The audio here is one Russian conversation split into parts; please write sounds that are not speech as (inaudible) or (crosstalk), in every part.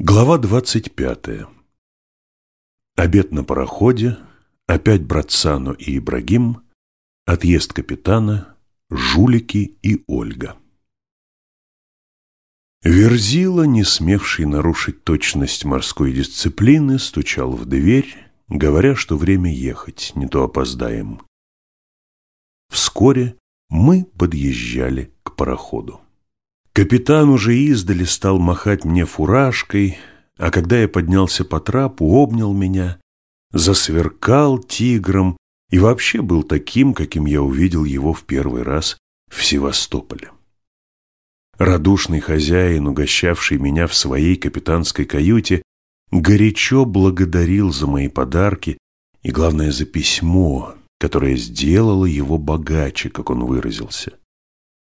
Глава двадцать пятая. Обед на пароходе, опять Братсану и Ибрагим, отъезд капитана, жулики и Ольга. Верзила, не смевший нарушить точность морской дисциплины, стучал в дверь, говоря, что время ехать, не то опоздаем. Вскоре мы подъезжали к пароходу. Капитан уже издали стал махать мне фуражкой, а когда я поднялся по трапу, обнял меня, засверкал тигром и вообще был таким, каким я увидел его в первый раз в Севастополе. Радушный хозяин, угощавший меня в своей капитанской каюте, горячо благодарил за мои подарки и, главное, за письмо, которое сделало его богаче, как он выразился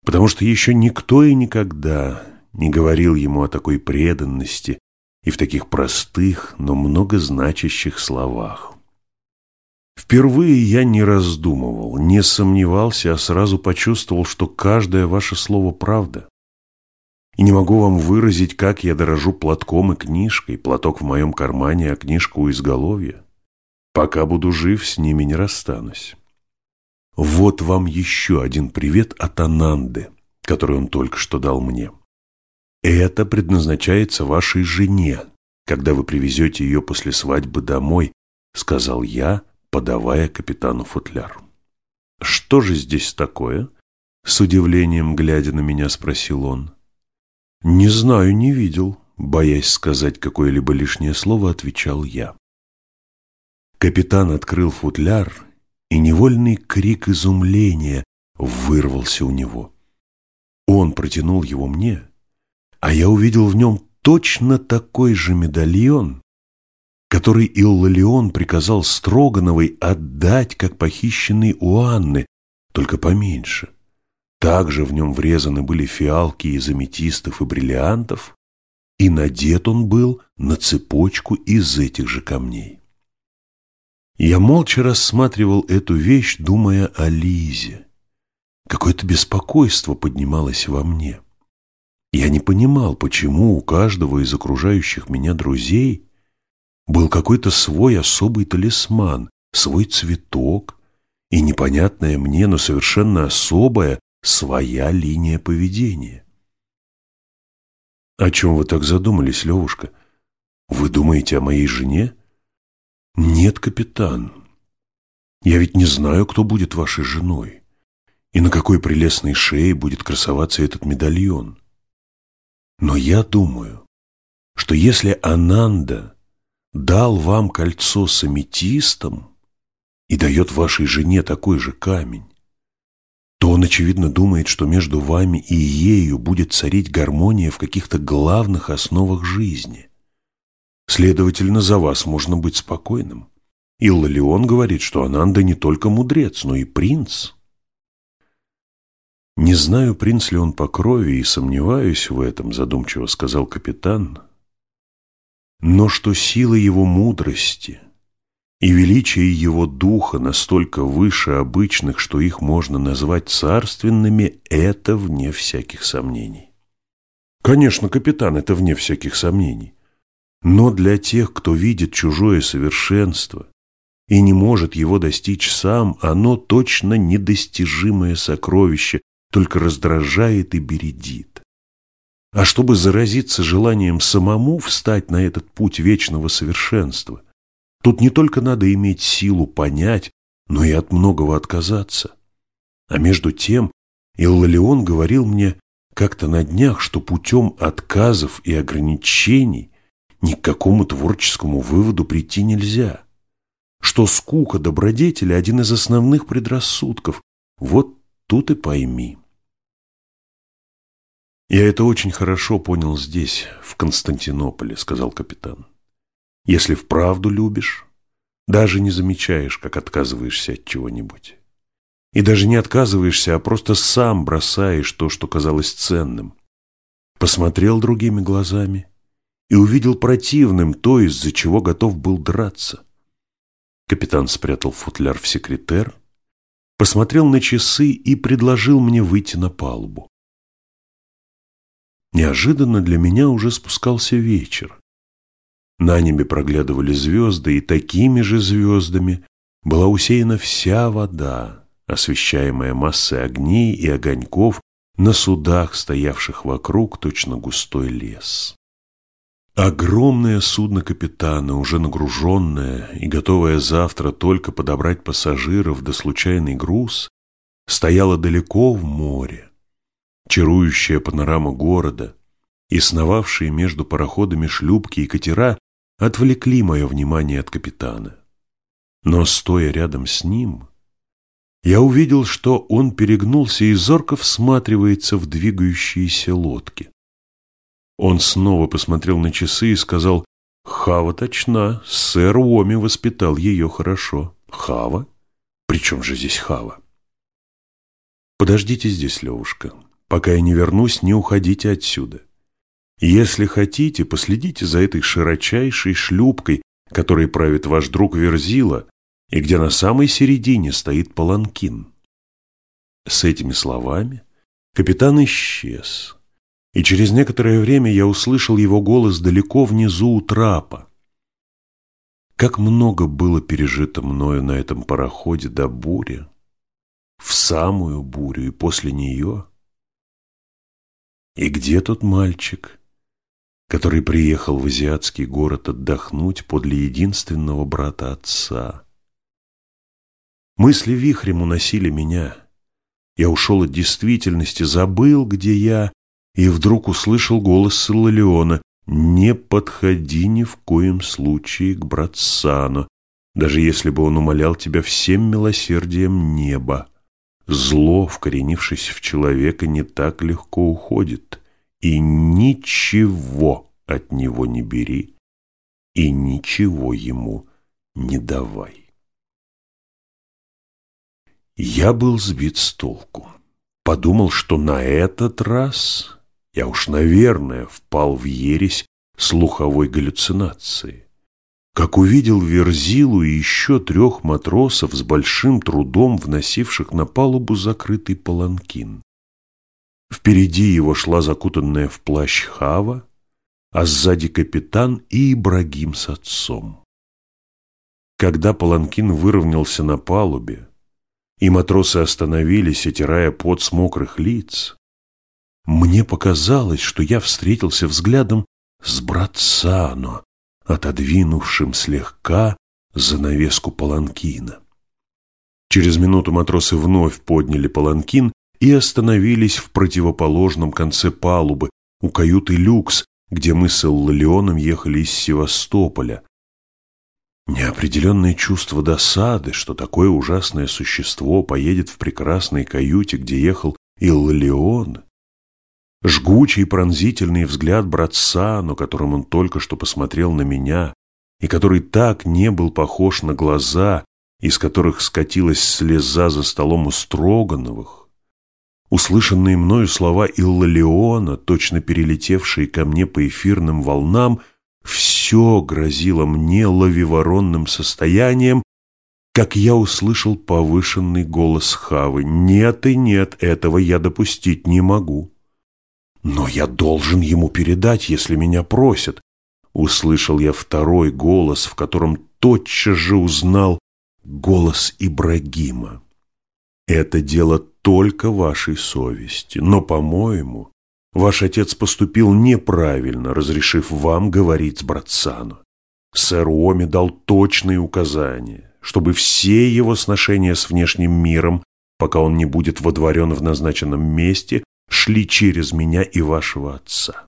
потому что еще никто и никогда не говорил ему о такой преданности и в таких простых, но многозначащих словах. Впервые я не раздумывал, не сомневался, а сразу почувствовал, что каждое ваше слово правда. И не могу вам выразить, как я дорожу платком и книжкой, платок в моем кармане, а книжку у изголовья. Пока буду жив, с ними не расстанусь. Вот вам еще один привет от Ананды, который он только что дал мне. Это предназначается вашей жене, когда вы привезете ее после свадьбы домой, сказал я, подавая капитану футляр. Что же здесь такое? С удивлением, глядя на меня, спросил он. Не знаю, не видел, боясь сказать какое-либо лишнее слово, отвечал я. Капитан открыл футляр и невольный крик изумления вырвался у него. Он протянул его мне, а я увидел в нем точно такой же медальон, который Иллалион приказал Строгановой отдать, как похищенный у Анны, только поменьше. Также в нем врезаны были фиалки из аметистов и бриллиантов, и надет он был на цепочку из этих же камней. Я молча рассматривал эту вещь, думая о Лизе. Какое-то беспокойство поднималось во мне. Я не понимал, почему у каждого из окружающих меня друзей был какой-то свой особый талисман, свой цветок и непонятная мне, но совершенно особая своя линия поведения. О чем вы так задумались, Левушка? Вы думаете о моей жене? «Нет, капитан, я ведь не знаю, кто будет вашей женой и на какой прелестной шее будет красоваться этот медальон. Но я думаю, что если Ананда дал вам кольцо с аметистом и дает вашей жене такой же камень, то он, очевидно, думает, что между вами и ею будет царить гармония в каких-то главных основах жизни. Следовательно, за вас можно быть спокойным. Иллалион говорит, что Ананда не только мудрец, но и принц. Не знаю, принц ли он по крови, и сомневаюсь в этом, задумчиво сказал капитан. Но что сила его мудрости и величие его духа настолько выше обычных, что их можно назвать царственными, это вне всяких сомнений. Конечно, капитан, это вне всяких сомнений. Но для тех, кто видит чужое совершенство и не может его достичь сам, оно точно недостижимое сокровище, только раздражает и бередит. А чтобы заразиться желанием самому встать на этот путь вечного совершенства, тут не только надо иметь силу понять, но и от многого отказаться. А между тем Иллалион говорил мне как-то на днях, что путем отказов и ограничений ни к какому творческому выводу прийти нельзя. Что скука добродетели – один из основных предрассудков. Вот тут и пойми. «Я это очень хорошо понял здесь, в Константинополе», – сказал капитан. «Если вправду любишь, даже не замечаешь, как отказываешься от чего-нибудь. И даже не отказываешься, а просто сам бросаешь то, что казалось ценным. Посмотрел другими глазами и увидел противным то, из-за чего готов был драться. Капитан спрятал футляр в секретер, посмотрел на часы и предложил мне выйти на палубу. Неожиданно для меня уже спускался вечер, На небе проглядывали звезды, и такими же звездами была усеяна вся вода, освещаемая массой огней и огоньков на судах, стоявших вокруг, точно густой лес. Огромное судно капитана, уже нагруженное и готовое завтра только подобрать пассажиров да случайный груз, стояло далеко в море. Чарующая панорама города и сновавшие между пароходами шлюпки и катера отвлекли мое внимание от капитана. Но, стоя рядом с ним, я увидел, что он перегнулся и зорко всматривается в двигающиеся лодки. Он снова посмотрел на часы и сказал, «Хава точна, сэр Уоми воспитал ее хорошо». «Хава? Причем же здесь Хава?» «Подождите здесь, Левушка. Пока я не вернусь, не уходите отсюда. Если хотите, последите за этой широчайшей шлюпкой, которой правит ваш друг Верзила, и где на самой середине стоит паланкин». С этими словами капитан исчез и через некоторое время я услышал его голос далеко внизу у трапа. Как много было пережито мною на этом пароходе до бури, в самую бурю и после нее. И где тот мальчик, который приехал в азиатский город отдохнуть подле единственного брата отца? Мысли вихрем уносили меня. Я ушел от действительности, забыл, где я, и вдруг услышал голос Силлалиона «Не подходи ни в коем случае к Братсану, даже если бы он умолял тебя всем милосердием неба. Зло, вкоренившись в человека, не так легко уходит, и ничего от него не бери, и ничего ему не давай». Я был сбит с толку. Подумал, что на этот раз я уж, наверное, впал в ересь слуховой галлюцинации. Как увидел Верзилу и еще трех матросов с большим трудом вносивших на палубу закрытый паланкин. Впереди его шла закутанная в плащ Хава, а сзади капитан и Ибрагим с отцом. Когда паланкин выровнялся на палубе, и матросы остановились, отирая пот с мокрых лиц, мне показалось, что я встретился взглядом с Братсано, отодвинувшим слегка занавеску паланкина. Через минуту матросы вновь подняли паланкин и остановились в противоположном конце палубы, у каюты «Люкс», где мы с Эллалионом ехали из Севастополя. Неопределенное чувство досады, что такое ужасное существо поедет в прекрасной каюте, где ехал Иллалион, Жгучий пронзительный взгляд братца, которым он только что посмотрел на меня, и который так не был похож на глаза, из которых скатилась слеза за столом у Строгановых, услышанные мною слова Иллалиона, точно перелетевшие ко мне по эфирным волнам, все грозило мне ловиворонным состоянием, как я услышал повышенный голос Хавы. «Нет и нет, этого я допустить не могу». «Но я должен ему передать, если меня просят», — услышал я второй голос, в котором тотчас же узнал голос Ибрагима. «Это дело только вашей совести, но, по-моему, ваш отец поступил неправильно, разрешив вам говорить с Братсану. Сэр Уоми дал точные указания, чтобы все его сношения с внешним миром, пока он не будет водворен в назначенном месте, шли через меня и вашего отца.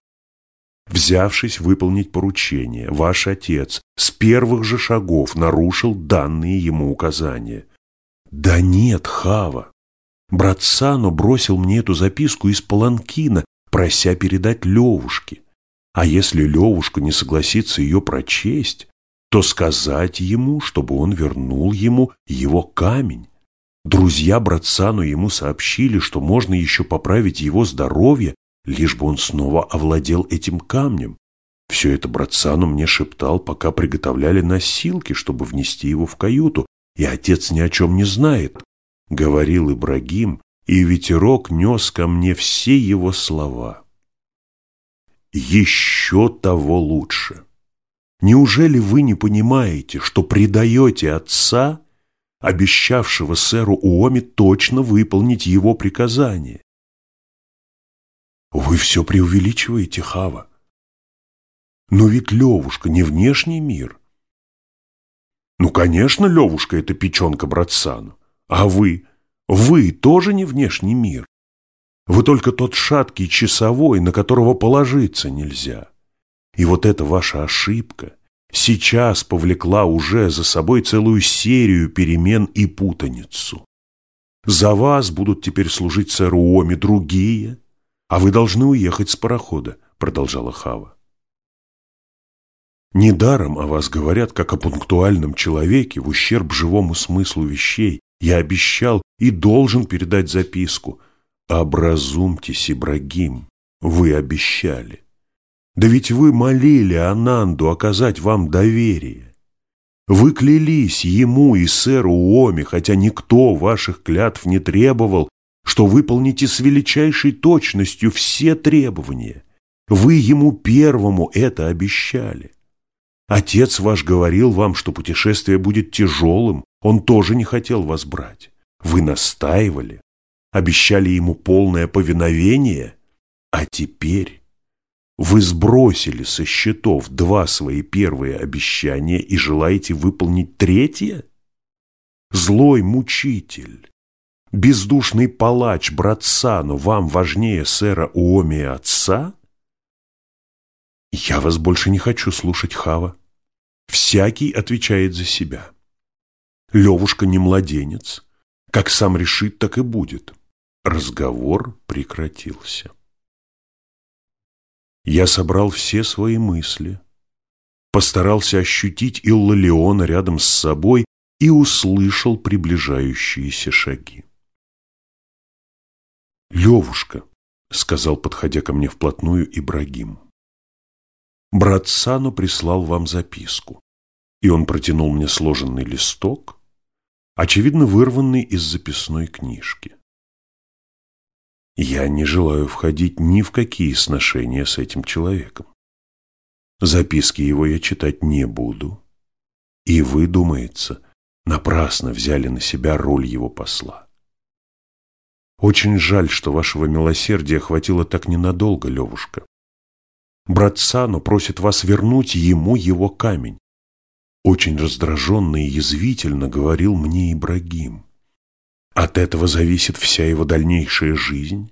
Взявшись выполнить поручение, ваш отец с первых же шагов нарушил данные ему указания. Да нет, Хава. Брат Сано бросил мне эту записку из Паланкина, прося передать Левушке. А если Левушка не согласится ее прочесть, то сказать ему, чтобы он вернул ему его камень. Друзья Братсану ему сообщили, что можно еще поправить его здоровье, лишь бы он снова овладел этим камнем. Все это Братсану мне шептал, пока приготовляли носилки, чтобы внести его в каюту, и отец ни о чем не знает, — говорил Ибрагим, и ветерок нес ко мне все его слова. Еще того лучше. Неужели вы не понимаете, что предаете отца, обещавшего сэру Уоми точно выполнить его приказание? Вы все преувеличиваете, Хава. Но ведь Левушка не внешний мир. Ну, конечно, Левушка – это печенка братсану. А вы? Вы тоже не внешний мир. Вы только тот шаткий часовой, на которого положиться нельзя. И вот эта ваша ошибка сейчас повлекла уже за собой целую серию перемен и путаницу. За вас будут теперь служить сэру Оми другие, а вы должны уехать с парохода, продолжала Хава. Недаром о вас говорят, как о пунктуальном человеке в ущерб живому смыслу вещей. Я обещал и должен передать записку. Образумьтесь, Ибрагим, вы обещали. Да ведь вы молили Ананду оказать вам доверие. Вы клялись ему и сэру Уоми, хотя никто ваших клятв не требовал, что выполните с величайшей точностью все требования. Вы ему первому это обещали. Отец ваш говорил вам, что путешествие будет тяжелым, он тоже не хотел вас брать. Вы настаивали, обещали ему полное повиновение, а теперь вы сбросили со счетов два свои первые обещания и желаете выполнить третье? Злой мучитель, бездушный палач братца, но вам важнее сэра Уоми отца? Я вас больше не хочу слушать, Хава. Всякий отвечает за себя. Левушка не младенец. Как сам решит, так и будет. Разговор прекратился. Я собрал все свои мысли, постарался ощутить Иллалиона рядом с собой и услышал приближающиеся шаги. «Левушка», — сказал, подходя ко мне вплотную Ибрагим, — «брат Сану прислал вам записку, и он протянул мне сложенный листок, очевидно вырванный из записной книжки. Я не желаю входить ни в какие сношения с этим человеком. Записки его я читать не буду. И вы, думается, напрасно взяли на себя роль его посла. Очень жаль, что вашего милосердия хватило так ненадолго, Левушка. Брат Сану просит вас вернуть ему его камень. Очень раздраженно и язвительно говорил мне Ибрагим. От этого зависит вся его дальнейшая жизнь,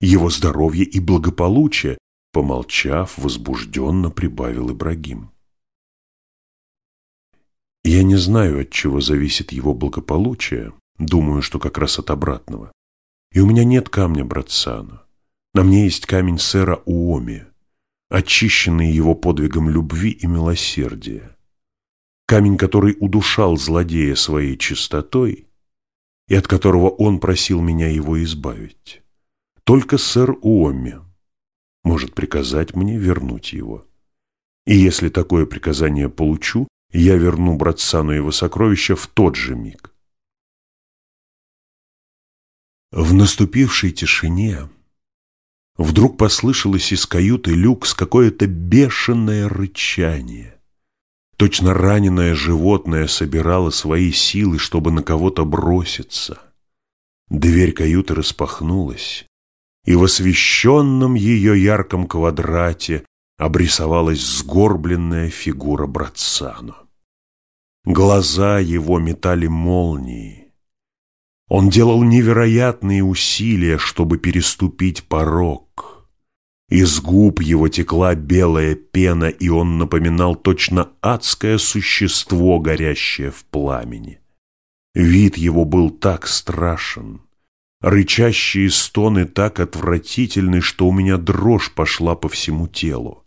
его здоровье и благополучие, помолчав, возбужденно прибавил Ибрагим. Я не знаю, от чего зависит его благополучие, думаю, что как раз от обратного. И у меня нет камня братсана. На мне есть камень сэра Уоми, очищенный его подвигом любви и милосердия. Камень, который удушал злодея своей чистотой, и от которого он просил меня его избавить. Только сэр Уомми может приказать мне вернуть его. И если такое приказание получу, я верну братсану его сокровища в тот же миг. В наступившей тишине вдруг послышалось из каюты люкс какое-то бешеное рычание. Точно раненое животное собирало свои силы, чтобы на кого-то броситься. Дверь каюты распахнулась, и в освещенном ее ярком квадрате обрисовалась сгорбленная фигура Братсану. Глаза его метали молнии. Он делал невероятные усилия, чтобы переступить порог. Из губ его текла белая пена, и он напоминал точно адское существо, горящее в пламени. Вид его был так страшен, рычащие стоны так отвратительны, что у меня дрожь пошла по всему телу.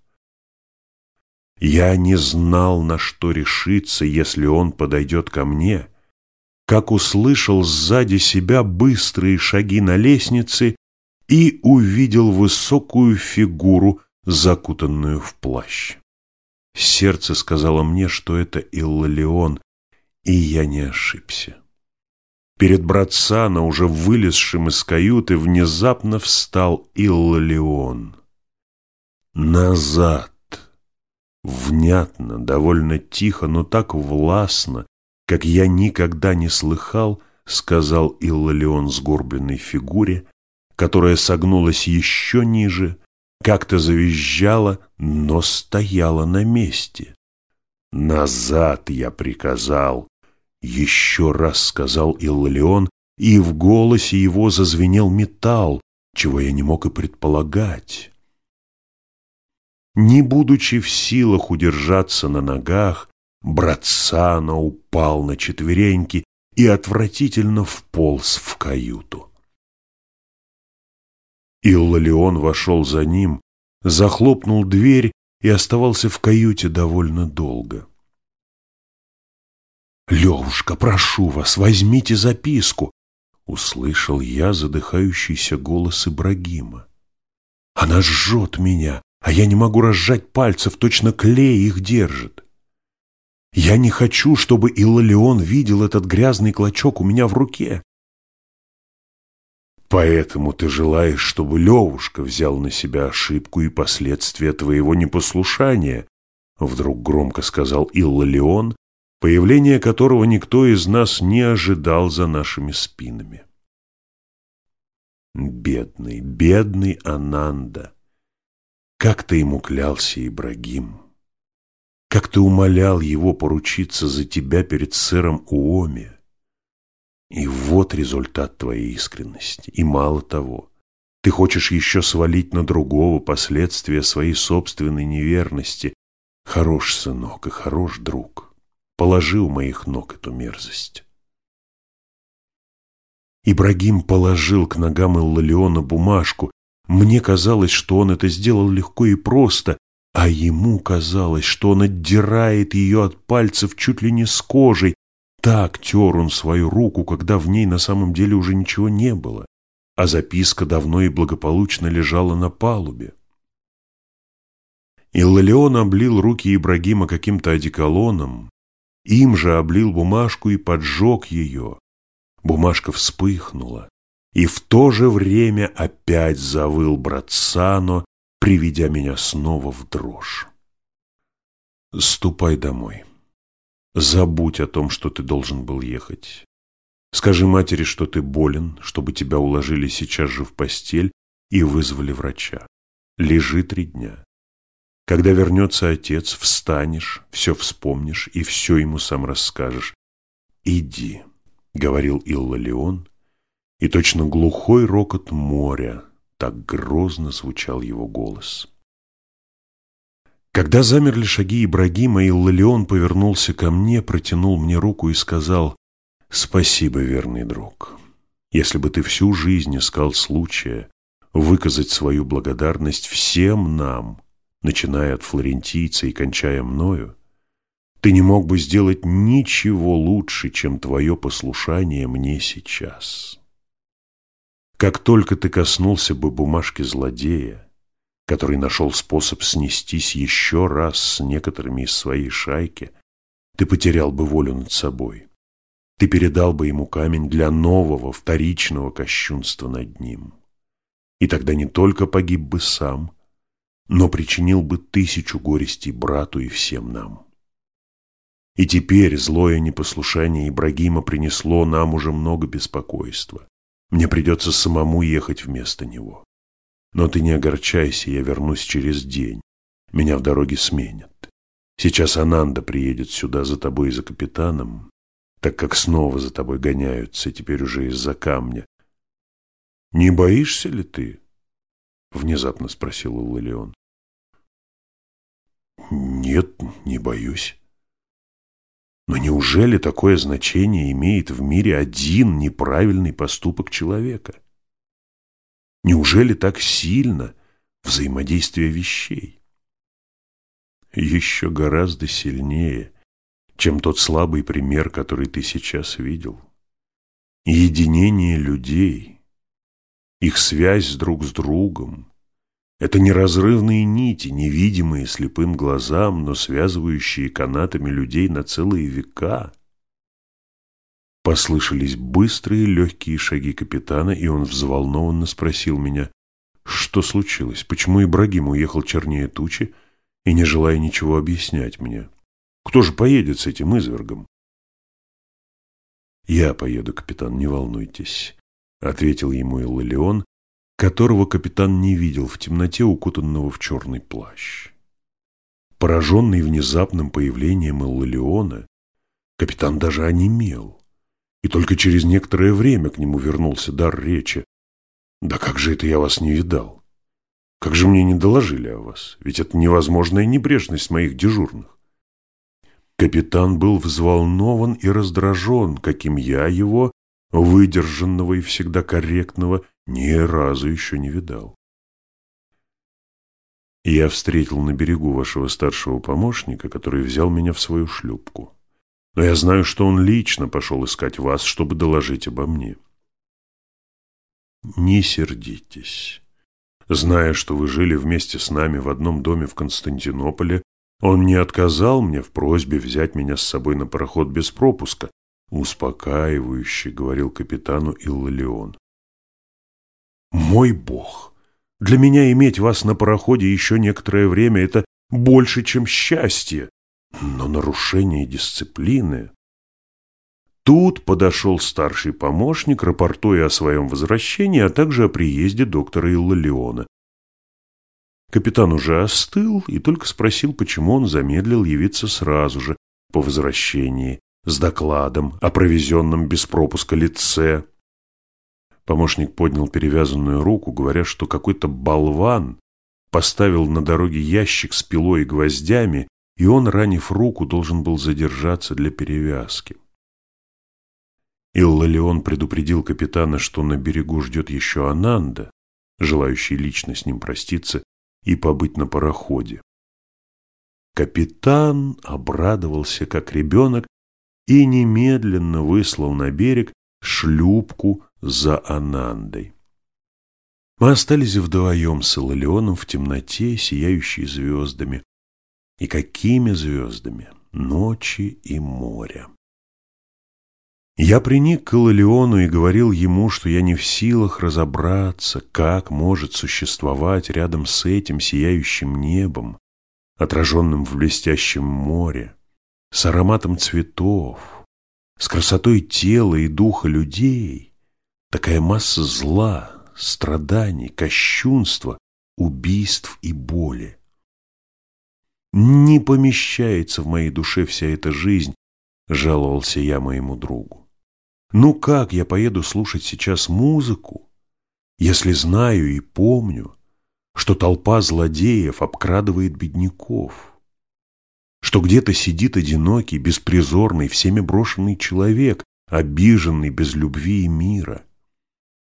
Я не знал, на что решиться, если он подойдет ко мне, как услышал сзади себя быстрые шаги на лестнице и увидел высокую фигуру, закутанную в плащ. Сердце сказало мне, что это Иллалион, и я не ошибся. Перед братцана, уже вылезшим из каюты, внезапно встал Иллалион. Назад, внятно, довольно тихо, но так властно, как я никогда не слыхал, сказал Иллалион сгорбленной фигуре, которая согнулась еще ниже, как-то завизжала, но стояла на месте. «Назад!» — я приказал. Еще раз сказал Иллалион, и в голосе его зазвенел металл, чего я не мог и предполагать. Не будучи в силах удержаться на ногах, Братсана упал на четвереньки и отвратительно вполз в каюту. Иллалион вошел за ним, захлопнул дверь и оставался в каюте довольно долго. «Левушка, прошу вас, возьмите записку!» Услышал я задыхающийся голос Ибрагима. «Она жжет меня, а я не могу разжать пальцев, точно клей их держит. Я не хочу, чтобы Иллалион видел этот грязный клочок у меня в руке. Поэтому ты желаешь, чтобы Левушка взял на себя ошибку и последствия твоего непослушания, вдруг громко сказал Иллалион, появление которого никто из нас не ожидал за нашими спинами. Бедный, бедный Ананда! Как ты ему клялся, Ибрагим! Как ты умолял его поручиться за тебя перед сэром Уоми! И вот результат твоей искренности. И мало того, ты хочешь еще свалить на другого последствия своей собственной неверности. Хорош сынок и хорош друг. Положи у моих ног эту мерзость. Ибрагим положил к ногам Иллалиона бумажку. Мне казалось, что он это сделал легко и просто, а ему казалось, что он отдирает ее от пальцев чуть ли не с кожей, так тер он свою руку, когда в ней на самом деле уже ничего не было, а записка давно и благополучно лежала на палубе. Иллалион облил руки Ибрагима каким-то одеколоном, им же облил бумажку и поджег ее. Бумажка вспыхнула, и в то же время опять завыл Братсано, приведя меня снова в дрожь. «Ступай домой». Забудь о том, что ты должен был ехать. Скажи матери, что ты болен, чтобы тебя уложили сейчас же в постель и вызвали врача. Лежи три дня. Когда вернется отец, встанешь, все вспомнишь и все ему сам расскажешь. «Иди», — говорил Илла Леон, и точно глухой рокот моря, так грозно звучал его голос. Когда замерли шаги Ибрагима, Иллалион повернулся ко мне, протянул мне руку и сказал «Спасибо, верный друг. Если бы ты всю жизнь искал случая выказать свою благодарность всем нам, начиная от флорентийца и кончая мною, ты не мог бы сделать ничего лучше, чем твое послушание мне сейчас. Как только ты коснулся бы бумажки злодея, который нашел способ снестись еще раз с некоторыми из своей шайки, ты потерял бы волю над собой. Ты передал бы ему камень для нового, вторичного кощунства над ним. И тогда не только погиб бы сам, но причинил бы тысячу горестей брату и всем нам. И теперь злое непослушание Ибрагима принесло нам уже много беспокойства. Мне придется самому ехать вместо него. Но ты не огорчайся, я вернусь через день. Меня в дороге сменят. Сейчас Ананда приедет сюда за тобой и за капитаном, так как снова за тобой гоняются, теперь уже из-за камня. Не боишься ли ты? Внезапно спросил Лилион. Нет, не боюсь. Но неужели такое значение имеет в мире один неправильный поступок человека? Неужели так сильно взаимодействие вещей? Еще гораздо сильнее, чем тот слабый пример, который ты сейчас видел. Единение людей, их связь друг с другом – это неразрывные нити, невидимые слепым глазам, но связывающие канатами людей на целые века – Послышались быстрые легкие шаги капитана, и он взволнованно спросил меня, что случилось, почему Ибрагим уехал чернее тучи и не желая ничего объяснять мне. Кто же поедет с этим извергом? «Я поеду, капитан, не волнуйтесь», — ответил ему Иллион, которого капитан не видел в темноте, укутанного в черный плащ. Пораженный внезапным появлением Иллиона, капитан даже онемел, и только через некоторое время к нему вернулся дар речи. «Да как же это я вас не видал? Как же мне не доложили о вас? Ведь это невозможная небрежность моих дежурных». Капитан был взволнован и раздражен, каким я его, выдержанного и всегда корректного, ни разу еще не видал. Я встретил на берегу вашего старшего помощника, который взял меня в свою шлюпку. Но я знаю, что он лично пошел искать вас, чтобы доложить обо мне. Не сердитесь. Зная, что вы жили вместе с нами в одном доме в Константинополе, он не отказал мне в просьбе взять меня с собой на пароход без пропуска, успокаивающе говорил капитану Иллалион. Мой бог, для меня иметь вас на пароходе еще некоторое время – это больше, чем счастье, но нарушение дисциплины. Тут подошел старший помощник, рапортуя о своем возвращении, а также о приезде доктора Иллалиона. Капитан уже остыл и только спросил, почему он замедлил явиться сразу же, по возвращении, с докладом о провезенном без пропуска лице. Помощник поднял перевязанную руку, говоря, что какой-то болван поставил на дороге ящик с пилой и гвоздями, и он, ранив руку, должен был задержаться для перевязки. Иллалион предупредил капитана, что на берегу ждет еще Ананда, желающий лично с ним проститься и побыть на пароходе. Капитан обрадовался, как ребенок, и немедленно выслал на берег шлюпку за Анандой. Мы остались вдвоем с Илалионом в темноте, сияющей звездами. И какими звездами? Ночи и моря. Я приник к Илалиону и говорил ему, что я не в силах разобраться, как может существовать рядом с этим сияющим небом, отраженным в блестящем море, с ароматом цветов, с красотой тела и духа людей, такая масса зла, страданий, кощунства, убийств и боли. Не помещается в моей душе вся эта жизнь, жаловался я моему другу. Ну как я поеду слушать сейчас музыку, если знаю и помню, что толпа злодеев обкрадывает бедняков, что где-то сидит одинокий, беспризорный, всеми брошенный человек, обиженный без любви и мира.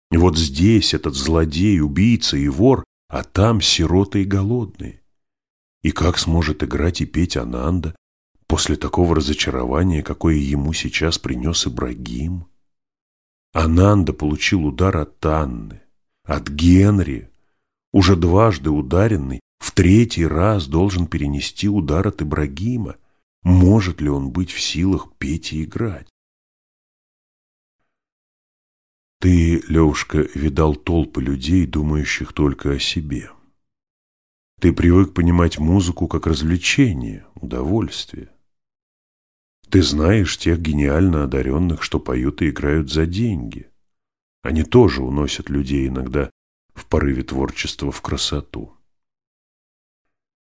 И вот здесь этот злодей, убийца и вор, а там сироты и голодные. И как сможет играть и петь Ананда, после такого разочарования, какое ему сейчас принес Ибрагим. Ананда получил удар от Анны, от Генри, уже дважды ударенный, в третий раз должен перенести удар от Ибрагима. Может ли он быть в силах петь и играть? Ты, Левушка, видал толпы людей, думающих только о себе. Ты привык понимать музыку как развлечение, удовольствие. Ты знаешь тех гениально одаренных, что поют и играют за деньги. Они тоже уносят людей иногда в порыве творчества в красоту.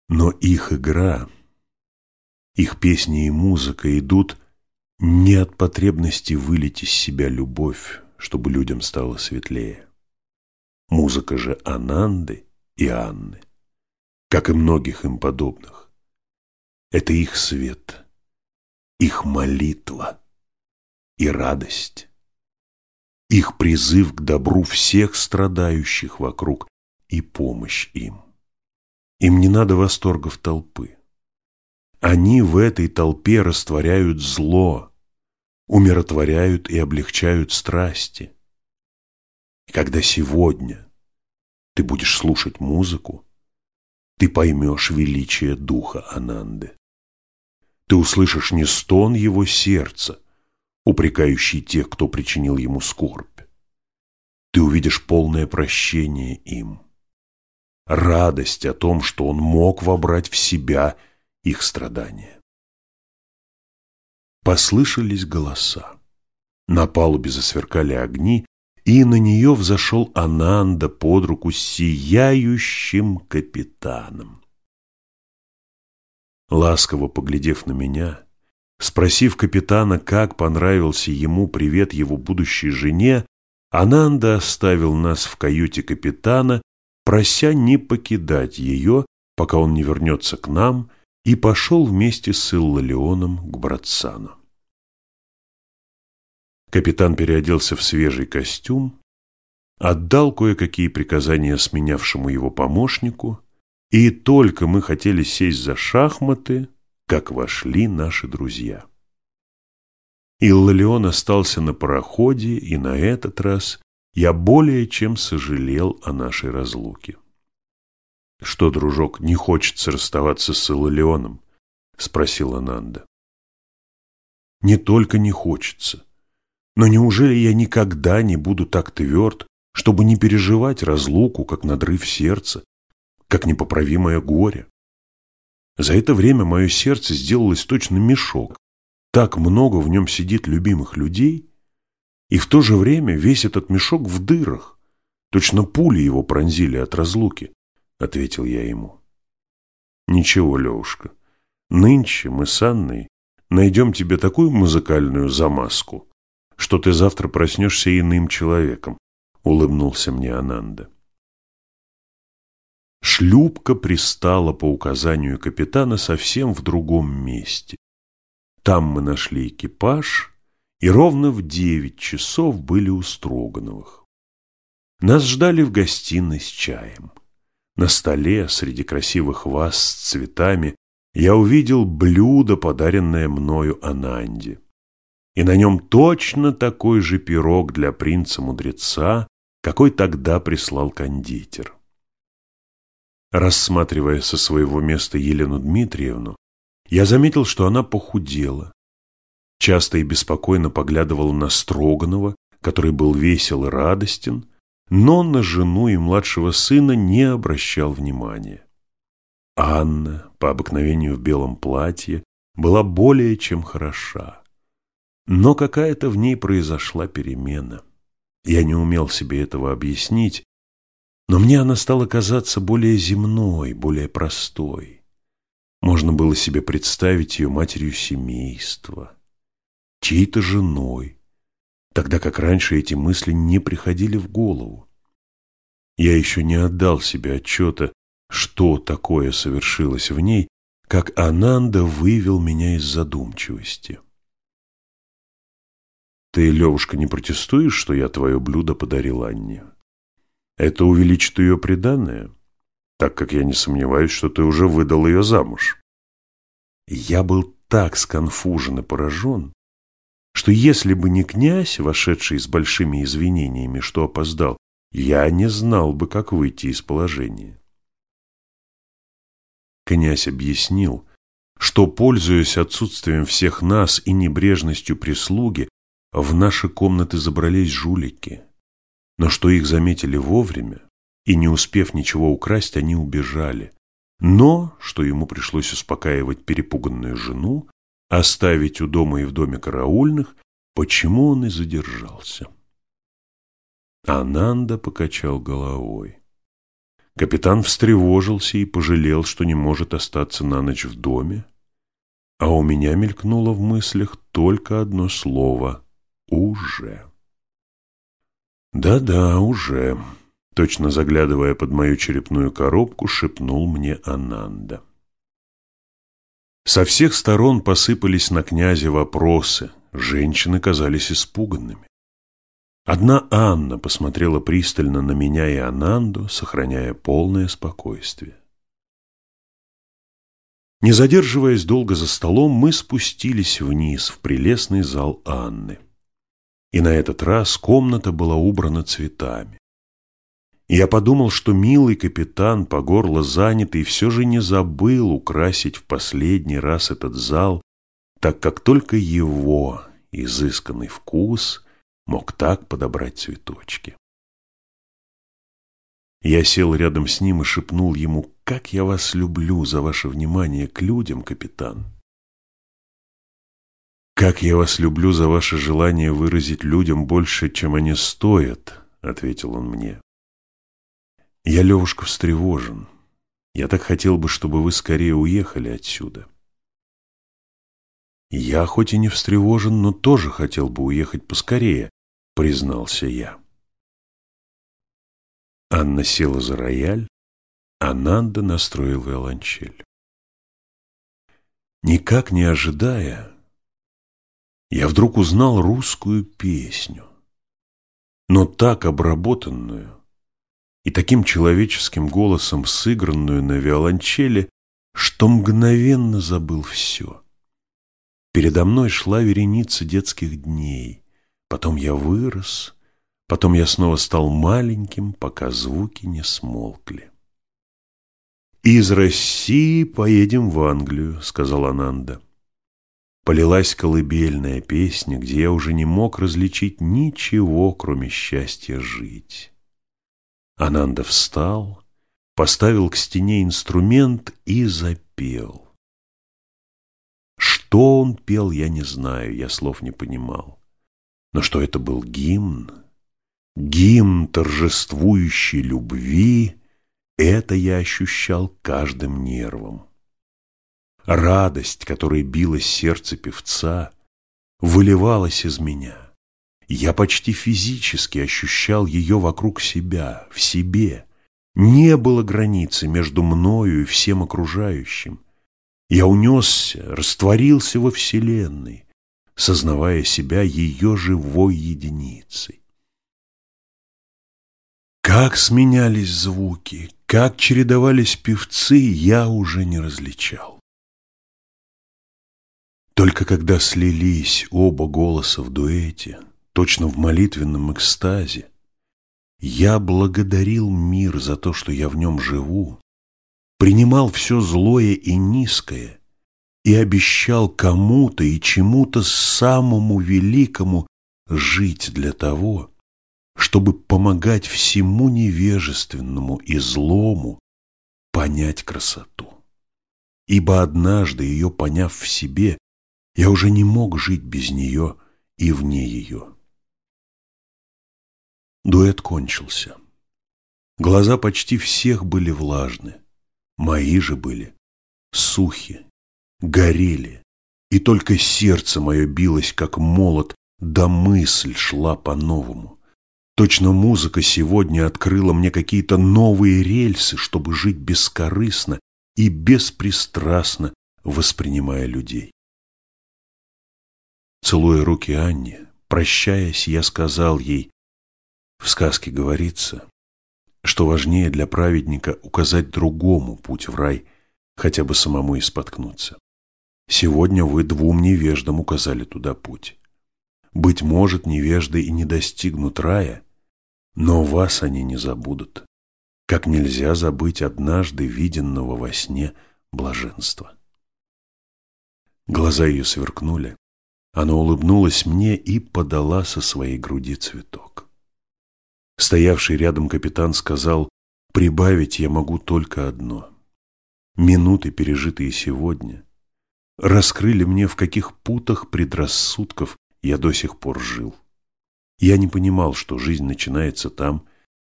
Но их игра, их песни и музыка идут не от потребности вылить из себя любовь, чтобы людям стало светлее. Музыка же Ананды и Анны, как и многих им подобных, это их свет – их молитва и радость, их призыв к добру всех страдающих вокруг и помощь им. Им не надо восторгов толпы. Они в этой толпе растворяют зло, умиротворяют и облегчают страсти. И когда сегодня ты будешь слушать музыку, ты поймешь величие духа Ананды. Ты услышишь не стон его сердца, упрекающий тех, кто причинил ему скорбь. Ты увидишь полное прощение им. радость о том, что он мог вобрать в себя их страдания. Послышались голоса. На палубе засверкали огни, и на нее взошел Ананда под руку с сияющим капитаном. Ласково поглядев на меня, спросив капитана, как понравился ему привет его будущей жене, Ананда оставил нас в каюте капитана, прося не покидать ее, пока он не вернется к нам, и пошел вместе с Иллалионом к Братсану. Капитан переоделся в свежий костюм, отдал кое-какие приказания сменявшему его помощнику, и только мы хотели сесть за шахматы, как вошли наши друзья. Иллалион остался на пароходе, и на этот раз я более чем сожалел о нашей разлуке. «Что, дружок, не хочется расставаться с Иллалионом?» — спросил Ананда. «Не только не хочется, но неужели я никогда не буду так тверд, чтобы не переживать разлуку, как надрыв сердца, как непоправимое горе? За это время мое сердце сделалось точно мешок. Так много в нем сидит любимых людей, и в то же время весь этот мешок в дырах. Точно пули его пронзили от разлуки, — ответил я ему. Ничего, Левушка, нынче мы с Анной найдем тебе такую музыкальную замазку, что ты завтра проснешься иным человеком, — улыбнулся мне Ананда. Шлюпка пристала по указанию капитана совсем в другом месте. Там мы нашли экипаж, и ровно в девять часов были у Строгановых. Нас ждали в гостиной с чаем. На столе, среди красивых ваз с цветами, я увидел блюдо, подаренное мною Ананде и на нем точно такой же пирог для принца-мудреца, какой тогда прислал кондитер. Рассматривая со своего места Елену Дмитриевну, я заметил, что она похудела. Часто и беспокойно поглядывал на Строганова, который был весел и радостен, но на жену и младшего сына не обращал внимания. Анна, по обыкновению в белом платье, была более чем хороша. Но какая-то в ней произошла перемена. Я не умел себе этого объяснить, но мне она стала казаться более земной, более простой. Можно было себе представить ее матерью семейства, чьей-то женой, тогда как раньше эти мысли не приходили в голову. Я еще не отдал себе отчета, что такое совершилось в ней, как Ананда вывел меня из задумчивости. Ты, Левушка, не протестуешь, что я твое блюдо подарил Анне? Это увеличит ее приданное, так как я не сомневаюсь, что ты уже выдал ее замуж. Я был так сконфужен и поражен, что если бы не князь, вошедший с большими извинениями, что опоздал, я не знал бы, как выйти из положения. Князь объяснил, что, пользуясь отсутствием всех нас и небрежностью прислуги, в наши комнаты забрались жулики, но что их заметили вовремя, и не успев ничего украсть, они убежали. Но, что ему пришлось успокаивать перепуганную жену, оставить у дома и в доме караульных, почему он и задержался. Ананда покачал головой. Капитан встревожился и пожалел, что не может остаться на ночь в доме, а у меня мелькнуло в мыслях только одно слово уже. Да-да, уже. Точно заглядывая под мою черепную коробку, шепнул мне Ананда. Со всех сторон посыпались на князя вопросы. Женщины казались испуганными. Одна Анна посмотрела пристально на меня и Ананду, сохраняя полное спокойствие. Не задерживаясь долго за столом, мы спустились вниз в прелестный зал Анны и на этот раз комната была убрана цветами. И я подумал, что милый капитан, по горло занятый, все же не забыл украсить в последний раз этот зал, так как только его изысканный вкус мог так подобрать цветочки. Я сел рядом с ним и шепнул ему, «Как я вас люблю за ваше внимание к людям, капитан!» «Как я вас люблю за ваше желание выразить людям больше, чем они стоят», — ответил он мне. «Я, Левушка, встревожен. Я так хотел бы, чтобы вы скорее уехали отсюда». «Я хоть и не встревожен, но тоже хотел бы уехать поскорее», — признался я. Анна села за рояль, а Нанда настроил виолончель. Никак не ожидая, я вдруг узнал русскую песню, но так обработанную и таким человеческим голосом сыгранную на виолончели, что мгновенно забыл все. Передо мной шла вереница детских дней. Потом я вырос, потом я снова стал маленьким, пока звуки не смолкли. «Из России поедем в Англию», — сказала Ананда. Полилась колыбельная песня, где я уже не мог различить ничего, кроме счастья жить. Ананда встал, поставил к стене инструмент и запел. Что он пел, я не знаю, я слов не понимал. Но что это был гимн, гимн торжествующей любви, это я ощущал каждым нервом. Радость, которой билось сердце певца, выливалась из меня. Я почти физически ощущал ее вокруг себя, в себе. Не было границы между мною и всем окружающим. Я унесся, растворился во Вселенной, сознавая себя ее живой единицей. Как сменялись звуки, как чередовались певцы, я уже не различал. Только когда слились оба голоса в дуэте, точно в молитвенном экстазе, я благодарил мир за то, что я в нем живу, принимал все злое и низкое и обещал кому-то и чему-то самому великому жить для того, чтобы помогать всему невежественному и злому понять красоту. Ибо однажды, ее поняв в себе, я уже не мог жить без нее и вне ее. Дуэт кончился. Глаза почти всех были влажны. Мои же были сухи, горели, и только сердце мое билось, как молот, да мысль шла по-новому. Точно музыка сегодня открыла мне какие-то новые рельсы, чтобы жить бескорыстно и беспристрастно, воспринимая людей. Целуя руки Анне, прощаясь, я сказал ей, в сказке говорится, что важнее для праведника указать другому путь в рай, хотя бы самому и споткнуться. Сегодня вы двум невеждам указали туда путь. Быть может, невежды и не достигнут рая, но вас они не забудут, как нельзя забыть однажды виденного во сне блаженства. Глаза ее сверкнули, она улыбнулась мне и подала со своей груди цветок. Стоявший рядом капитан сказал, «Прибавить я могу только одно. Минуты, пережитые сегодня, раскрыли мне, в каких путах предрассудков я до сих пор жил. Я не понимал, что жизнь начинается там,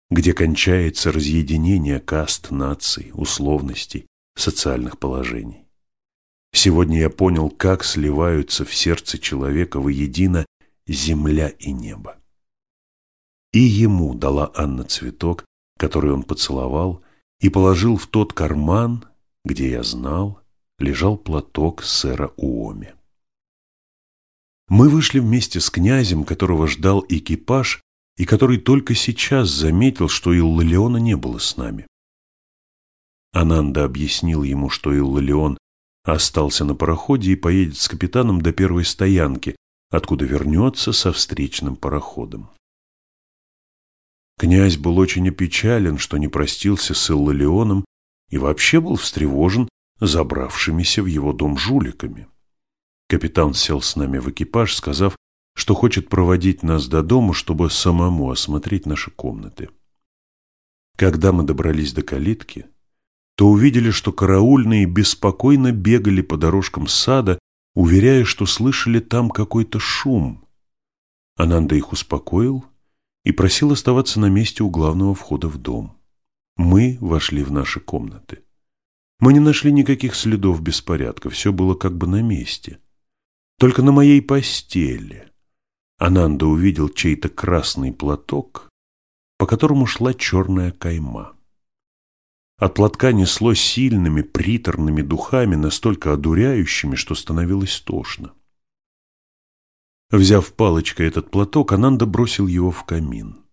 где кончается разъединение каст, наций, условностей, социальных положений. Сегодня я понял, как сливаются в сердце человека воедино земля и небо. И ему дала Анна цветок, который он поцеловал, и положил в тот карман, где я знал, лежал платок сэра Уоми. Мы вышли вместе с князем, которого ждал экипаж, и который только сейчас заметил, что Иллалиона не было с нами. Ананда объяснил ему, что Иллалион остался на пароходе и поедет с капитаном до первой стоянки, откуда вернется со встречным пароходом. Князь был очень опечален, что не простился с Иллалионом и вообще был встревожен забравшимися в его дом жуликами. Капитан сел с нами в экипаж, сказав, что хочет проводить нас до дома, чтобы самому осмотреть наши комнаты. Когда мы добрались до калитки, то увидели, что караульные беспокойно бегали по дорожкам сада, уверяя, что слышали там какой-то шум. Ананда их успокоил и просил оставаться на месте у главного входа в дом. Мы вошли в наши комнаты. Мы не нашли никаких следов беспорядка, все было как бы на месте. Только на моей постели Ананда увидел чей-то красный платок, по которому шла черная кайма. От платка несло сильными приторными духами, настолько одуряющими, что становилось тошно. Взяв палочкой этот платок, Ананда бросил его в камин.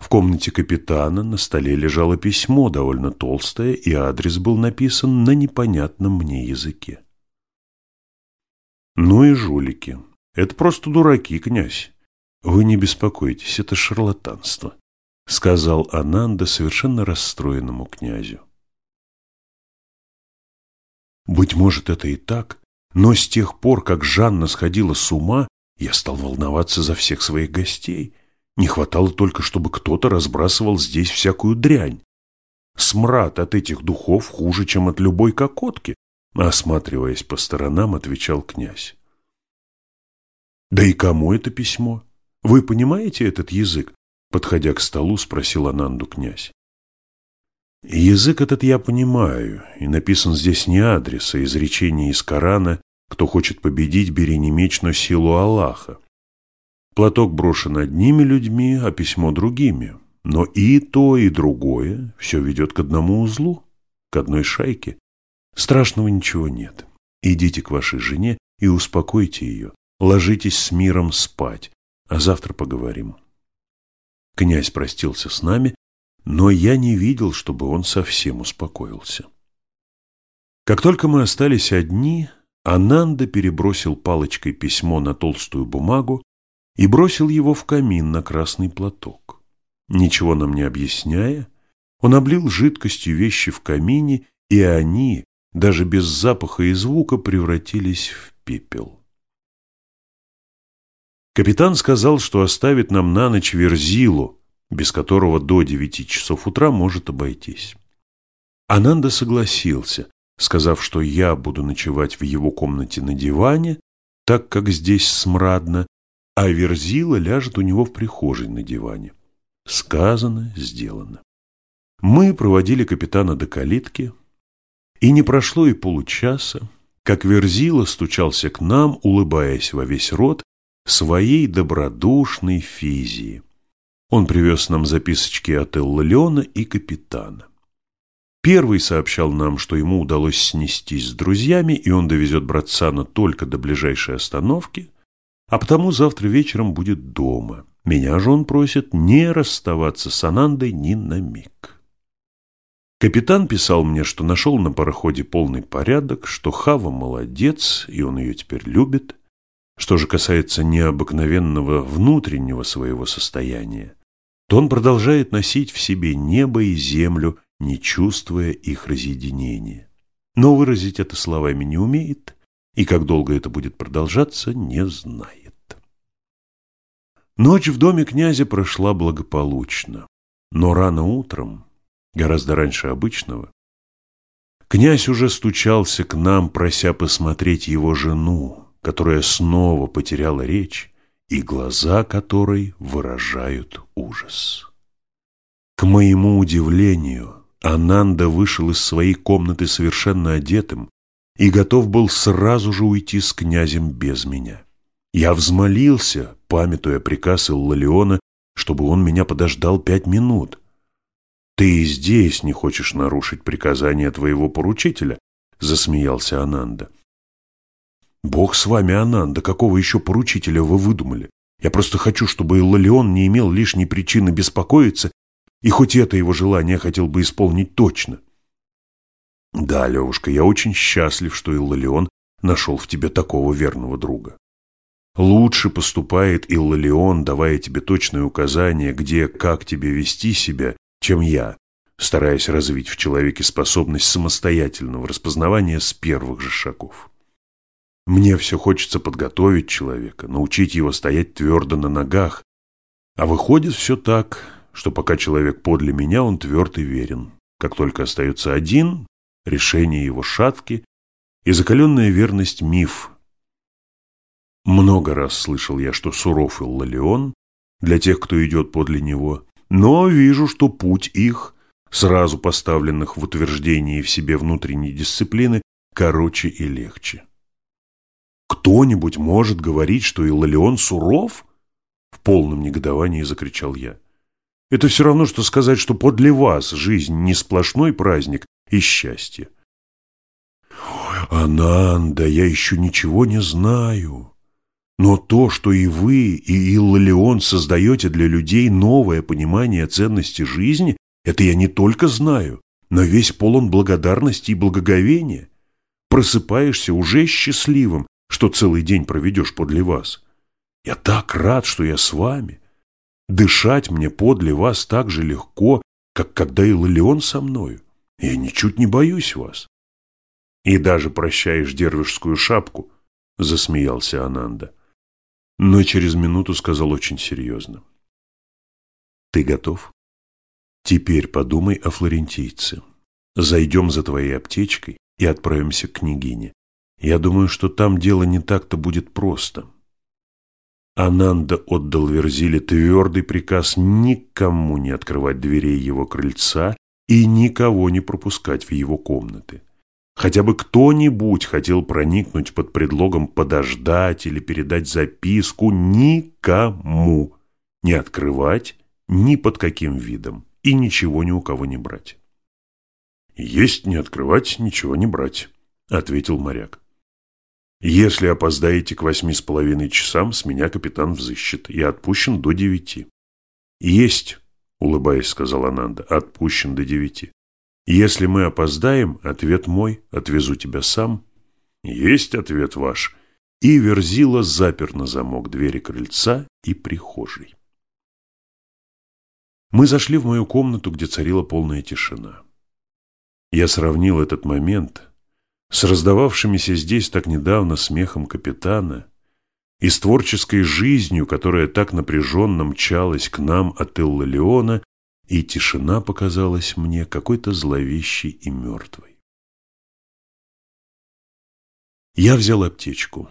В комнате капитана на столе лежало письмо, довольно толстое, и адрес был написан на непонятном мне языке. «Ну и жулики. Это просто дураки, князь. Вы не беспокойтесь, это шарлатанство», — сказал Ананда совершенно расстроенному князю. Быть может, это и так, но с тех пор, как Жанна сходила с ума, я стал волноваться за всех своих гостей. Не хватало только, чтобы кто-то разбрасывал здесь всякую дрянь. Смрад от этих духов хуже, чем от любой кокотки, осматриваясь по сторонам, отвечал князь. Да и кому это письмо? Вы понимаете этот язык? Подходя к столу, спросил Ананду князь. Язык этот я понимаю, и написан здесь не адрес, а изречение из Корана «Кто хочет победить, бери не меч, но силу Аллаха». Платок брошен одними людьми, а письмо другими. Но и то, и другое все ведет к одному узлу, к одной шайке. Страшного ничего нет. Идите к вашей жене и успокойте ее. Ложитесь с миром спать, а завтра поговорим. Князь простился с нами, но я не видел, чтобы он совсем успокоился. Как только мы остались одни, Ананда перебросил палочкой письмо на толстую бумагу и бросил его в камин на красный платок. Ничего нам не объясняя, он облил жидкостью вещи в камине, и они, даже без запаха и звука, превратились в пепел. Капитан сказал, что оставит нам на ночь Верзилу, без которого до девяти часов утра может обойтись. Ананда согласился, сказав, что я буду ночевать в его комнате на диване, так как здесь смрадно, а Верзила ляжет у него в прихожей на диване. Сказано, сделано. Мы проводили капитана до калитки, и не прошло и получаса, как Верзила стучался к нам, улыбаясь во весь рот, своей добродушной физии. Он привез нам записочки от Эллиона и капитана. Первый сообщал нам, что ему удалось снестись с друзьями, и он довезет братцана только до ближайшей остановки, а потому завтра вечером будет дома. Меня же он просит не расставаться с Анандой ни на миг. Капитан писал мне, что нашел на пароходе полный порядок, что Хава молодец, и он ее теперь любит. Что же касается необыкновенного внутреннего своего состояния, то он продолжает носить в себе небо и землю, не чувствуя их разъединения. Но выразить это словами не умеет, и как долго это будет продолжаться, не знает. Ночь в доме князя прошла благополучно, но рано утром, гораздо раньше обычного, князь уже стучался к нам, прося посмотреть его жену, которая снова потеряла речь и глаза которой выражают ужас. К моему удивлению, Ананда вышел из своей комнаты совершенно одетым и готов был сразу же уйти с князем без меня. Я взмолился, памятуя приказ Иллалиона, чтобы он меня подождал пять минут. «Ты и здесь не хочешь нарушить приказание твоего поручителя?» — засмеялся Ананда. Бог с вами, Ананда, какого еще поручителя вы выдумали? Я просто хочу, чтобы Иллалион не имел лишней причины беспокоиться, и хоть это его желание хотел бы исполнить точно. Да, Левушка, я очень счастлив, что Иллалион нашел в тебе такого верного друга. Лучше поступает Иллалион, давая тебе точные указания, где, как тебе вести себя, чем я, стараясь развить в человеке способность самостоятельного распознавания с первых же шагов. Мне все хочется подготовить человека, научить его стоять твердо на ногах. А выходит все так, что пока человек подле меня, он тверд и верен. Как только остается один, решение его шатки и закаленная верность миф. Много раз слышал я, что суров Иллалион для тех, кто идет подле него, но вижу, что путь их, сразу поставленных в утверждении в себе внутренней дисциплины, короче и легче. «Кто-нибудь может говорить, что Иллалион суров?» В полном негодовании закричал я. «Это все равно, что сказать, что подле вас жизнь не сплошной праздник и счастье». «Ананда, я еще ничего не знаю. Но то, что и вы, и Иллалион создаете для людей новое понимание ценности жизни, это я не только знаю, но весь полон благодарности и благоговения. Просыпаешься уже счастливым, что целый день проведешь подле вас. Я так рад, что я с вами. Дышать мне подле вас так же легко, как когда и Лилеон со мною. Я ничуть не боюсь вас. И даже прощаешь дервишскую шапку, засмеялся Ананда. Но через минуту сказал очень серьезно. Ты готов? Теперь подумай о флорентийце. Зайдем за твоей аптечкой и отправимся к княгине. Я думаю, что там дело не так-то будет просто. Ананда отдал Верзиле твердый приказ никому не открывать дверей его крыльца и никого не пропускать в его комнаты. Хотя бы кто-нибудь хотел проникнуть под предлогом подождать или передать записку, никому не открывать ни под каким видом и ничего ни у кого не брать. «Есть не открывать, ничего не брать», — ответил моряк. Если опоздаете к восьми с половиной часам, с меня капитан взыщет. Я отпущен до девяти. Есть, улыбаясь, сказал Ананда, отпущен до девяти. Если мы опоздаем, ответ мой, отвезу тебя сам. Есть ответ ваш. И Верзила запер на замок двери крыльца и прихожей. Мы зашли в мою комнату, где царила полная тишина. Я сравнил этот момент с раздававшимися здесь так недавно смехом капитана и с творческой жизнью, которая так напряженно мчалась к нам от Илла Леона, и тишина показалась мне какой-то зловещей и мертвой. Я взял аптечку.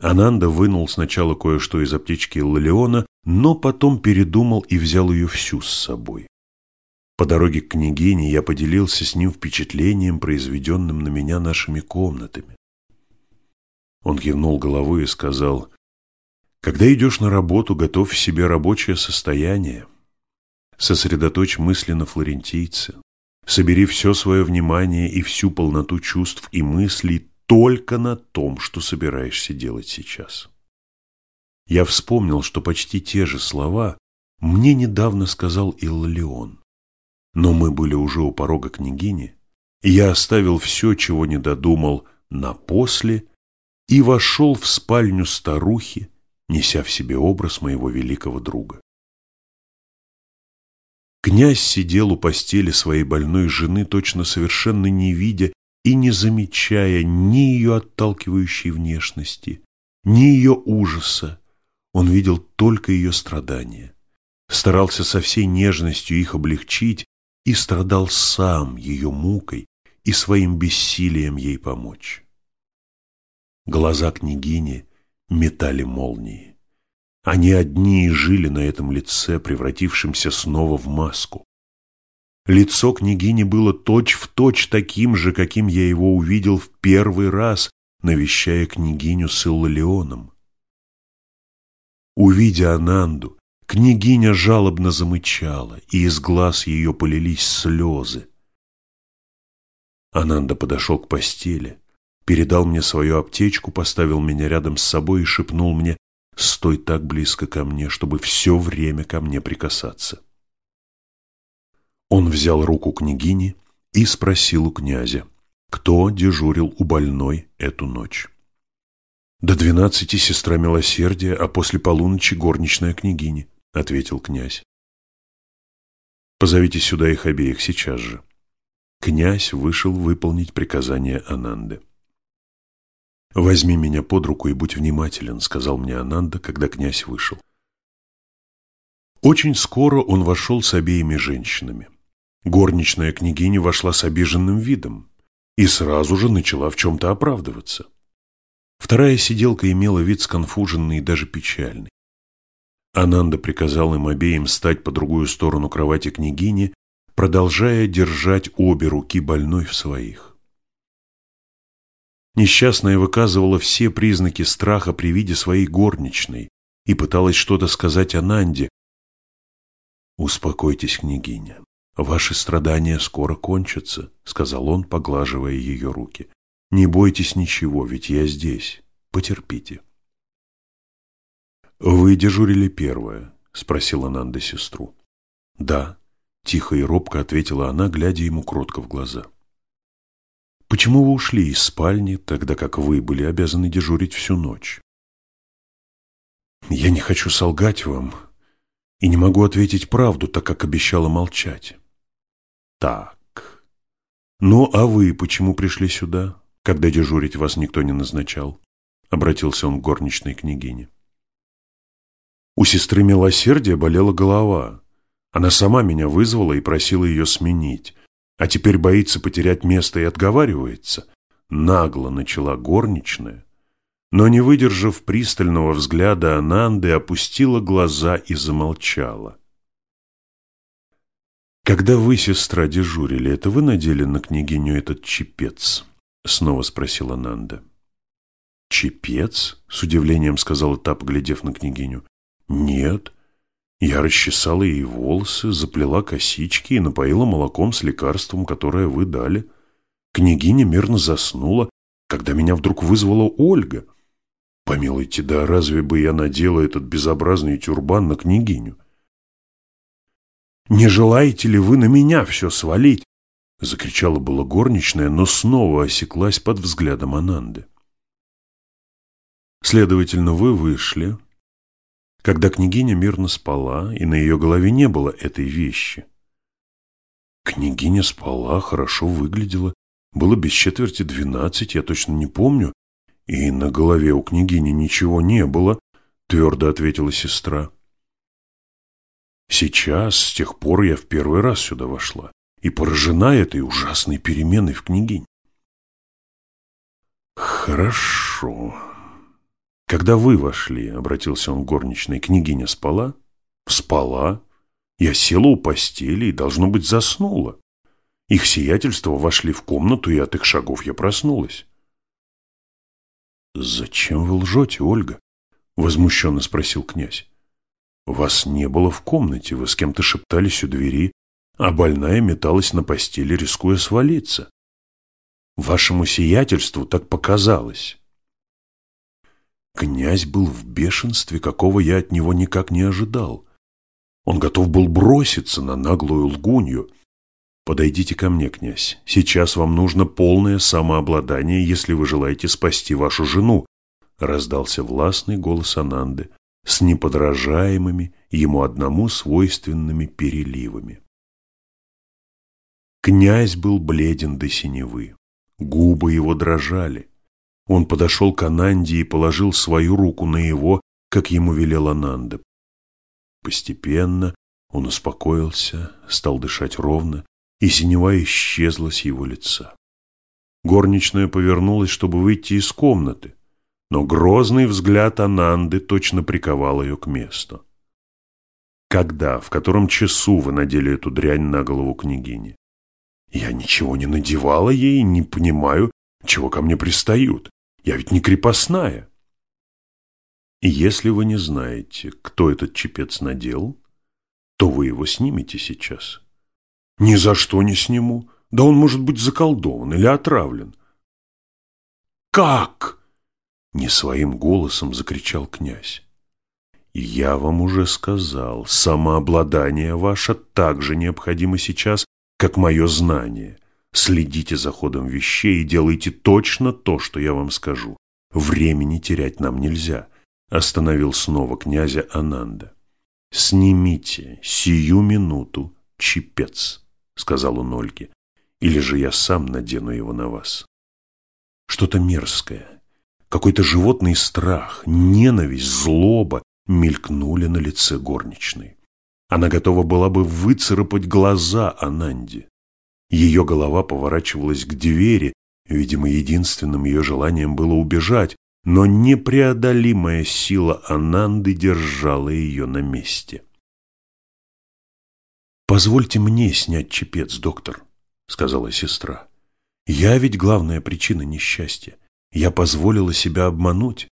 Ананда вынул сначала кое-что из аптечки Леона, но потом передумал и взял ее всю с собой. По дороге к княгине я поделился с ним впечатлением, произведенным на меня нашими комнатами. Он кивнул головой и сказал, «Когда идешь на работу, готовь себе рабочее состояние. Сосредоточь мысли на флорентийце. Собери все свое внимание и всю полноту чувств и мыслей только на том, что собираешься делать сейчас». Я вспомнил, что почти те же слова мне недавно сказал Иллион. Но мы были уже у порога княгини, и я оставил все, чего не додумал, на после и вошел в спальню старухи, неся в себе образ моего великого друга. Князь сидел у постели своей больной жены, точно совершенно не видя и не замечая ни ее отталкивающей внешности, ни ее ужаса. Он видел только ее страдания. Старался со всей нежностью их облегчить и страдал сам ее мукой и своим бессилием ей помочь. Глаза княгини метали молнии. Они одни и жили на этом лице, превратившемся снова в маску. Лицо княгини было точь-в-точь точь таким же, каким я его увидел в первый раз, навещая княгиню с Иллалионом. Увидя Ананду, Княгиня жалобно замычала, и из глаз ее полились слезы. Ананда подошел к постели, передал мне свою аптечку, поставил меня рядом с собой и шепнул мне «Стой так близко ко мне, чтобы все время ко мне прикасаться». Он взял руку княгини и спросил у князя, кто дежурил у больной эту ночь. До двенадцати сестра милосердия, а после полуночи горничная княгиня. — ответил князь. «Позовите сюда их обеих сейчас же». Князь вышел выполнить приказание Ананды. «Возьми меня под руку и будь внимателен», — сказал мне Ананда, когда князь вышел. Очень скоро он вошел с обеими женщинами. Горничная княгиня вошла с обиженным видом и сразу же начала в чем-то оправдываться. Вторая сиделка имела вид сконфуженный и даже печальный. Ананда приказал им обеим стать по другую сторону кровати княгини, продолжая держать обе руки больной в своих. Несчастная выказывала все признаки страха при виде своей горничной и пыталась что-то сказать Ананде. «Успокойтесь, княгиня, ваши страдания скоро кончатся», — сказал он, поглаживая ее руки. «Не бойтесь ничего, ведь я здесь. Потерпите». «Вы дежурили первая?» — спросила Нанда сестру. «Да», — тихо и робко ответила она, глядя ему кротко в глаза. «Почему вы ушли из спальни, тогда как вы были обязаны дежурить всю ночь?» «Я не хочу солгать вам и не могу ответить правду, так как обещала молчать». «Так. Ну, а вы почему пришли сюда, когда дежурить вас никто не назначал?» — обратился он к горничной княгине. У сестры милосердия болела голова. Она сама меня вызвала и просила ее сменить, а теперь боится потерять место и отговаривается. Нагло начала горничная, но, не выдержав пристального взгляда Ананды, опустила глаза и замолчала. «Когда вы, сестра, дежурили, это вы надели на княгиню этот чепец?» — снова спросила Нанда. «Чепец?» — с удивлением сказала та, поглядев на княгиню. «Нет, я расчесала ей волосы, заплела косички и напоила молоком с лекарством, которое вы дали. Княгиня мирно заснула, когда меня вдруг вызвала Ольга. Помилуйте, да разве бы я надела этот безобразный тюрбан на княгиню? «Не желаете ли вы на меня все свалить?» Закричала была горничная, но снова осеклась под взглядом Ананды. «Следовательно, вы вышли, когда княгиня мирно спала, и на ее голове не было этой вещи. Княгиня спала, хорошо выглядела, было без четверти двенадцать, я точно не помню, и на голове у княгини ничего не было, твердо ответила сестра. Сейчас, с тех пор я в первый раз сюда вошла и поражена этой ужасной переменой в княгине. Хорошо, «Когда вы вошли», — обратился он к горничной, — «княгиня спала?» «Спала. Я села у постели и, должно быть, заснула. Их сиятельство вошли в комнату, и от их шагов я проснулась». «Зачем вы лжете, Ольга?» — возмущенно спросил князь. «Вас не было в комнате, вы с кем-то шептались у двери, а больная металась на постели, рискуя свалиться. Вашему сиятельству так показалось». Князь был в бешенстве, какого я от него никак не ожидал. Он готов был броситься на наглую лгунью. «Подойдите ко мне, князь. Сейчас вам нужно полное самообладание, если вы желаете спасти вашу жену», раздался властный голос Ананды с неподражаемыми, ему одному свойственными переливами. Князь был бледен до синевы, губы его дрожали. Он подошел к Ананде и положил свою руку на его, как ему велел Ананда. Постепенно он успокоился, стал дышать ровно, и синева исчезла с его лица. Горничная повернулась, чтобы выйти из комнаты, но грозный взгляд Ананды точно приковал ее к месту. «Когда, в котором часу вы надели эту дрянь на голову княгини?» «Я ничего не надевала ей, не понимаю, чего ко мне пристают? Я ведь не крепостная. И если вы не знаете, кто этот чепец надел, то вы его снимете сейчас. Ни за что не сниму. Да он может быть заколдован или отравлен. Как? Не своим голосом закричал князь. Я вам уже сказал, самообладание ваше так же необходимо сейчас, как мое знание. Следите за ходом вещей и делайте точно то, что я вам скажу. Времени терять нам нельзя, остановил снова князя Ананда. Снимите сию минуту чепец, сказал он Ольге, или же я сам надену его на вас. Что-то мерзкое, какой-то животный страх, ненависть, злоба мелькнули на лице горничной. Она готова была бы выцарапать глаза Ананде. Ее голова поворачивалась к двери, видимо, единственным ее желанием было убежать, но непреодолимая сила Ананды держала ее на месте. «Позвольте мне снять чепец, доктор», — сказала сестра. «Я ведь главная причина несчастья. Я позволила себя обмануть».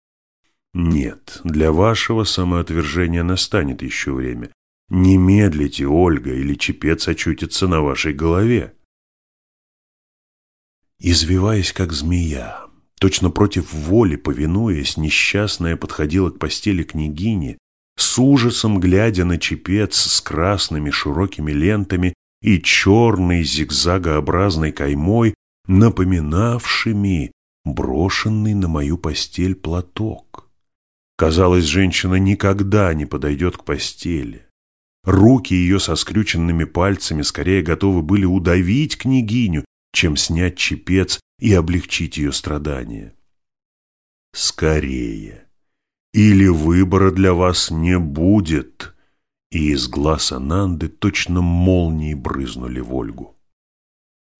«Нет, для вашего самоотвержения настанет еще время. Не медлите, Ольга, или чепец очутится на вашей голове». Извиваясь, как змея, точно против воли повинуясь, несчастная подходила к постели княгини, с ужасом глядя на чепец с красными широкими лентами и черной зигзагообразной каймой, напоминавшими брошенный на мою постель платок. Казалось, женщина никогда не подойдет к постели. Руки ее со скрюченными пальцами скорее готовы были удавить княгиню, чем снять чепец и облегчить ее страдания. Скорее! Или выбора для вас не будет!» И из глаз Ананды точно молнии брызнули в Ольгу.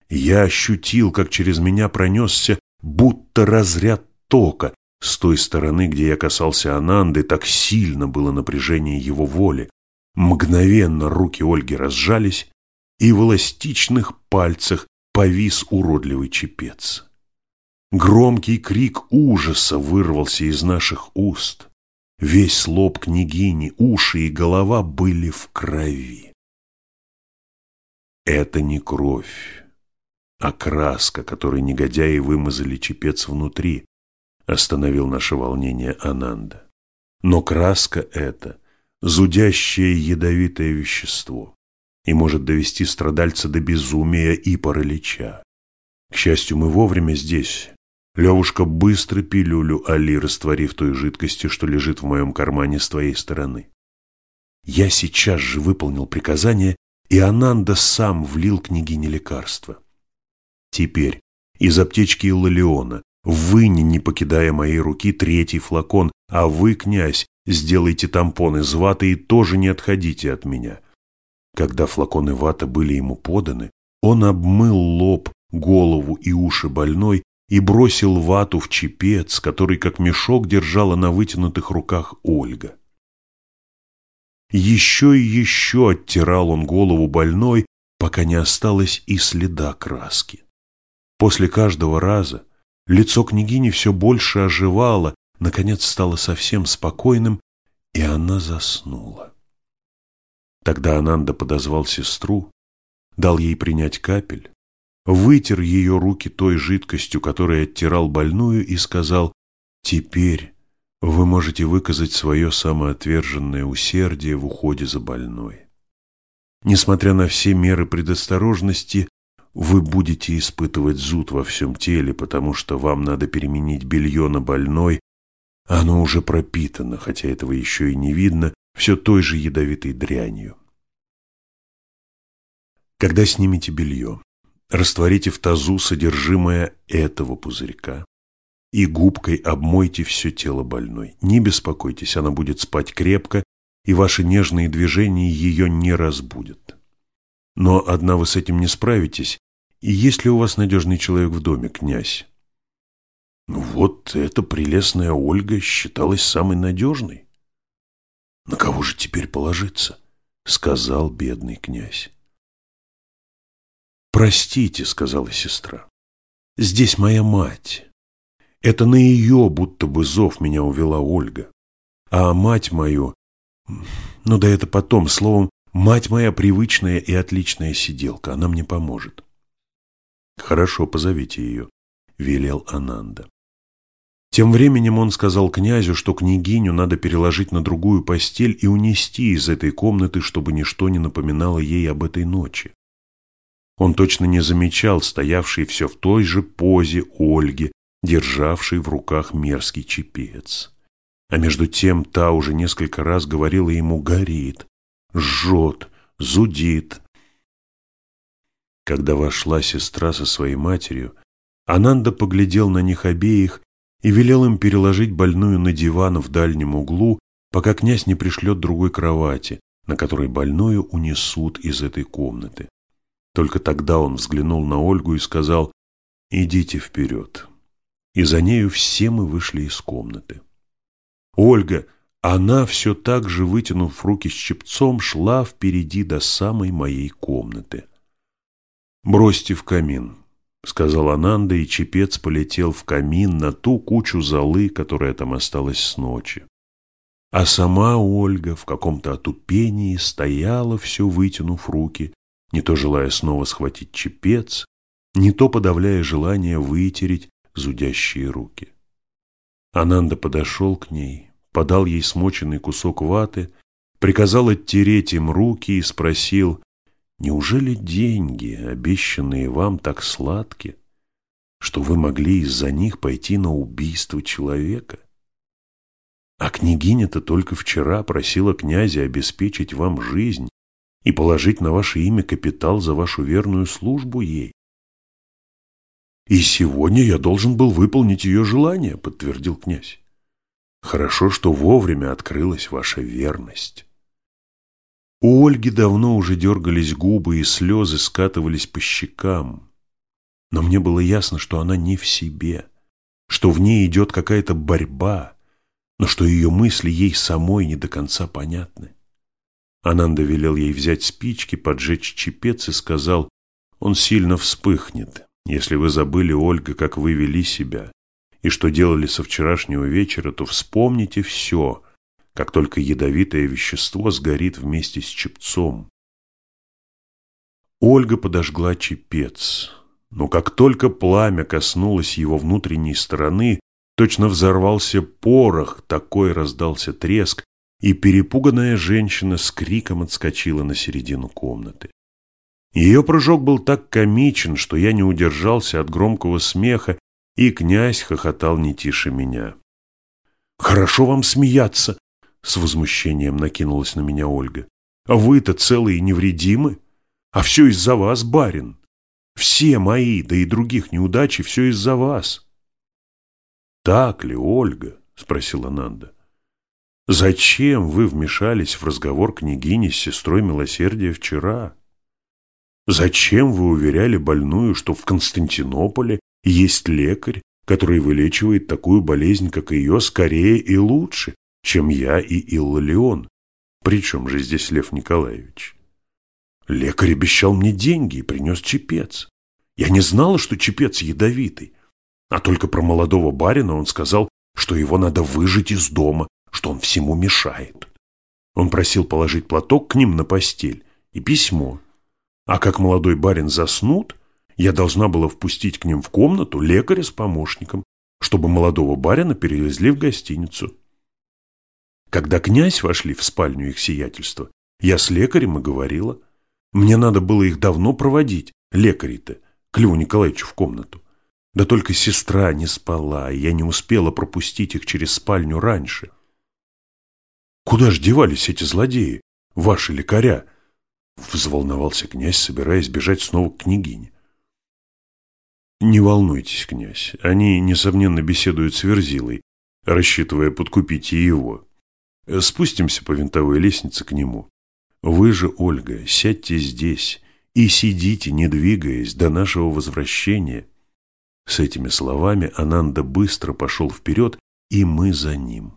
Я ощутил, как через меня пронесся будто разряд тока. С той стороны, где я касался Ананды, так сильно было напряжение его воли. Мгновенно руки Ольги разжались, и в эластичных пальцах повис уродливый чепец. Громкий крик ужаса вырвался из наших уст. Весь лоб княгини, уши и голова были в крови. Это не кровь, а краска, которой негодяи вымазали чепец внутри, остановил наше волнение Ананда. Но краска эта – зудящее ядовитое вещество и может довести страдальца до безумия и паралича. К счастью, мы вовремя здесь. Левушка быстро пилюлю Али, растворив той жидкости, что лежит в моем кармане с твоей стороны. Я сейчас же выполнил приказание, и Ананда сам влил княгине лекарства. Теперь из аптечки Иллалиона вынь, не покидая моей руки, третий флакон, а вы, князь, сделайте тампон из ваты и тоже не отходите от меня. Когда флаконы вата были ему поданы, он обмыл лоб, голову и уши больной и бросил вату в чепец, который как мешок держала на вытянутых руках Ольга. Еще и еще оттирал он голову больной, пока не осталось и следа краски. После каждого раза лицо княгини все больше оживало, наконец стало совсем спокойным, и она заснула. Тогда Ананда подозвал сестру, дал ей принять капель, вытер ее руки той жидкостью, которой оттирал больную, и сказал, «Теперь вы можете выказать свое самоотверженное усердие в уходе за больной. Несмотря на все меры предосторожности, вы будете испытывать зуд во всем теле, потому что вам надо переменить белье на больной, оно уже пропитано, хотя этого еще и не видно, все той же ядовитой дрянью. Когда снимете белье, растворите в тазу содержимое этого пузырька и губкой обмойте все тело больной. Не беспокойтесь, она будет спать крепко, и ваши нежные движения ее не разбудят. Но одна вы с этим не справитесь, и есть ли у вас надежный человек в доме, князь? Ну вот эта прелестная Ольга считалась самой надежной. На кого же теперь положиться? Сказал бедный князь. «Простите», — сказала сестра, — «здесь моя мать. Это на ее будто бы зов меня увела Ольга. А мать мою... Ну да это потом, словом, мать моя привычная и отличная сиделка, она мне поможет». «Хорошо, позовите ее», — велел Ананда. Тем временем он сказал князю, что княгиню надо переложить на другую постель и унести из этой комнаты, чтобы ничто не напоминало ей об этой ночи. Он точно не замечал стоявшей все в той же позе Ольги, державшей в руках мерзкий чепец. А между тем та уже несколько раз говорила ему «горит», «жжет», «зудит». Когда вошла сестра со своей матерью, Ананда поглядел на них обеих и велел им переложить больную на диван в дальнем углу, пока князь не пришлет другой кровати, на которой больную унесут из этой комнаты. Только тогда он взглянул на Ольгу и сказал «Идите вперед». И за нею все мы вышли из комнаты. Ольга, она все так же, вытянув руки с чепцом, шла впереди до самой моей комнаты. «Бросьте в камин», — сказал Ананда, и чепец полетел в камин на ту кучу золы, которая там осталась с ночи. А сама Ольга в каком-то отупении стояла, все вытянув руки, не то желая снова схватить чепец, не то подавляя желание вытереть зудящие руки. Ананда подошел к ней, подал ей смоченный кусок ваты, приказал оттереть им руки и спросил, Неужели деньги, обещанные вам, так сладки, что вы могли из-за них пойти на убийство человека? А княгиня-то только вчера просила князя обеспечить вам жизнь и положить на ваше имя капитал за вашу верную службу ей. «И сегодня я должен был выполнить ее желание», — подтвердил князь. «Хорошо, что вовремя открылась ваша верность». У Ольги давно уже дергались губы, и слезы скатывались по щекам. Но мне было ясно, что она не в себе, что в ней идет какая-то борьба, но что ее мысли ей самой не до конца понятны. Ананда велел ей взять спички, поджечь чепец и сказал, «Он сильно вспыхнет, если вы забыли, Ольга, как вы вели себя, и что делали со вчерашнего вечера, то вспомните все, как только ядовитое вещество сгорит вместе с чепцом. Ольга подожгла чепец, но как только пламя коснулось его внутренней стороны, точно взорвался порох, такой раздался треск, и перепуганная женщина с криком отскочила на середину комнаты. Ее прыжок был так комичен, что я не удержался от громкого смеха, и князь хохотал не тише меня. «Хорошо вам смеяться!» С возмущением накинулась на меня Ольга. А вы-то целые и невредимы? А все из-за вас, барин. Все мои, да и других неудачи, все из-за вас. Так ли, Ольга? Спросила Нанда. Зачем вы вмешались в разговор княгини с сестрой милосердия вчера? Зачем вы уверяли больную, что в Константинополе есть лекарь, который вылечивает такую болезнь, как ее, скорее и лучше, чем я и Иллион. Причем же здесь Лев Николаевич? Лекарь обещал мне деньги и принес чепец. Я не знала, что чепец ядовитый. А только про молодого барина он сказал, что его надо выжить из дома, что он всему мешает. Он просил положить платок к ним на постель и письмо. А как молодой барин заснут, я должна была впустить к ним в комнату лекаря с помощником, чтобы молодого барина перевезли в гостиницу. Когда князь вошли в спальню их сиятельства, я с лекарем и говорила. Мне надо было их давно проводить, лекарей-то, к Льву Николаевичу в комнату. Да только сестра не спала, и я не успела пропустить их через спальню раньше. Куда ж девались эти злодеи, ваши лекаря? Взволновался князь, собираясь бежать снова к княгине. Не волнуйтесь, князь, они, несомненно, беседуют с Верзилой, рассчитывая подкупить и его. Спустимся по винтовой лестнице к нему. Вы же, Ольга, сядьте здесь и сидите, не двигаясь, до нашего возвращения. С этими словами Ананда быстро пошел вперед, и мы за ним.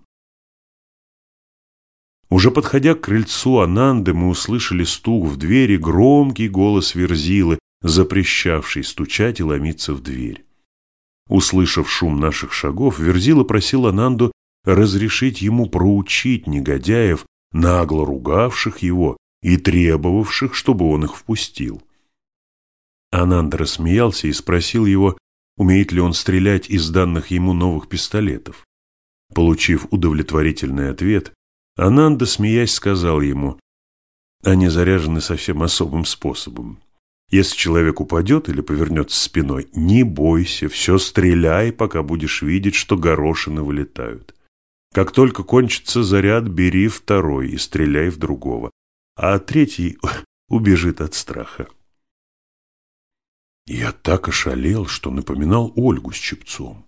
Уже подходя к крыльцу Ананды, мы услышали стук в двери, громкий голос Верзилы, запрещавший стучать и ломиться в дверь. Услышав шум наших шагов, Верзила просил Ананду разрешить ему проучить негодяев, нагло ругавших его и требовавших, чтобы он их впустил. Ананда рассмеялся и спросил его, умеет ли он стрелять из данных ему новых пистолетов. Получив удовлетворительный ответ, Ананда, смеясь, сказал ему, они заряжены совсем особым способом. Если человек упадет или повернется спиной, не бойся, все стреляй, пока будешь видеть, что горошины вылетают. Как только кончится заряд, бери второй и стреляй в другого, а третий (laughs) убежит от страха. Я так ошалел, что напоминал Ольгу с чепцом.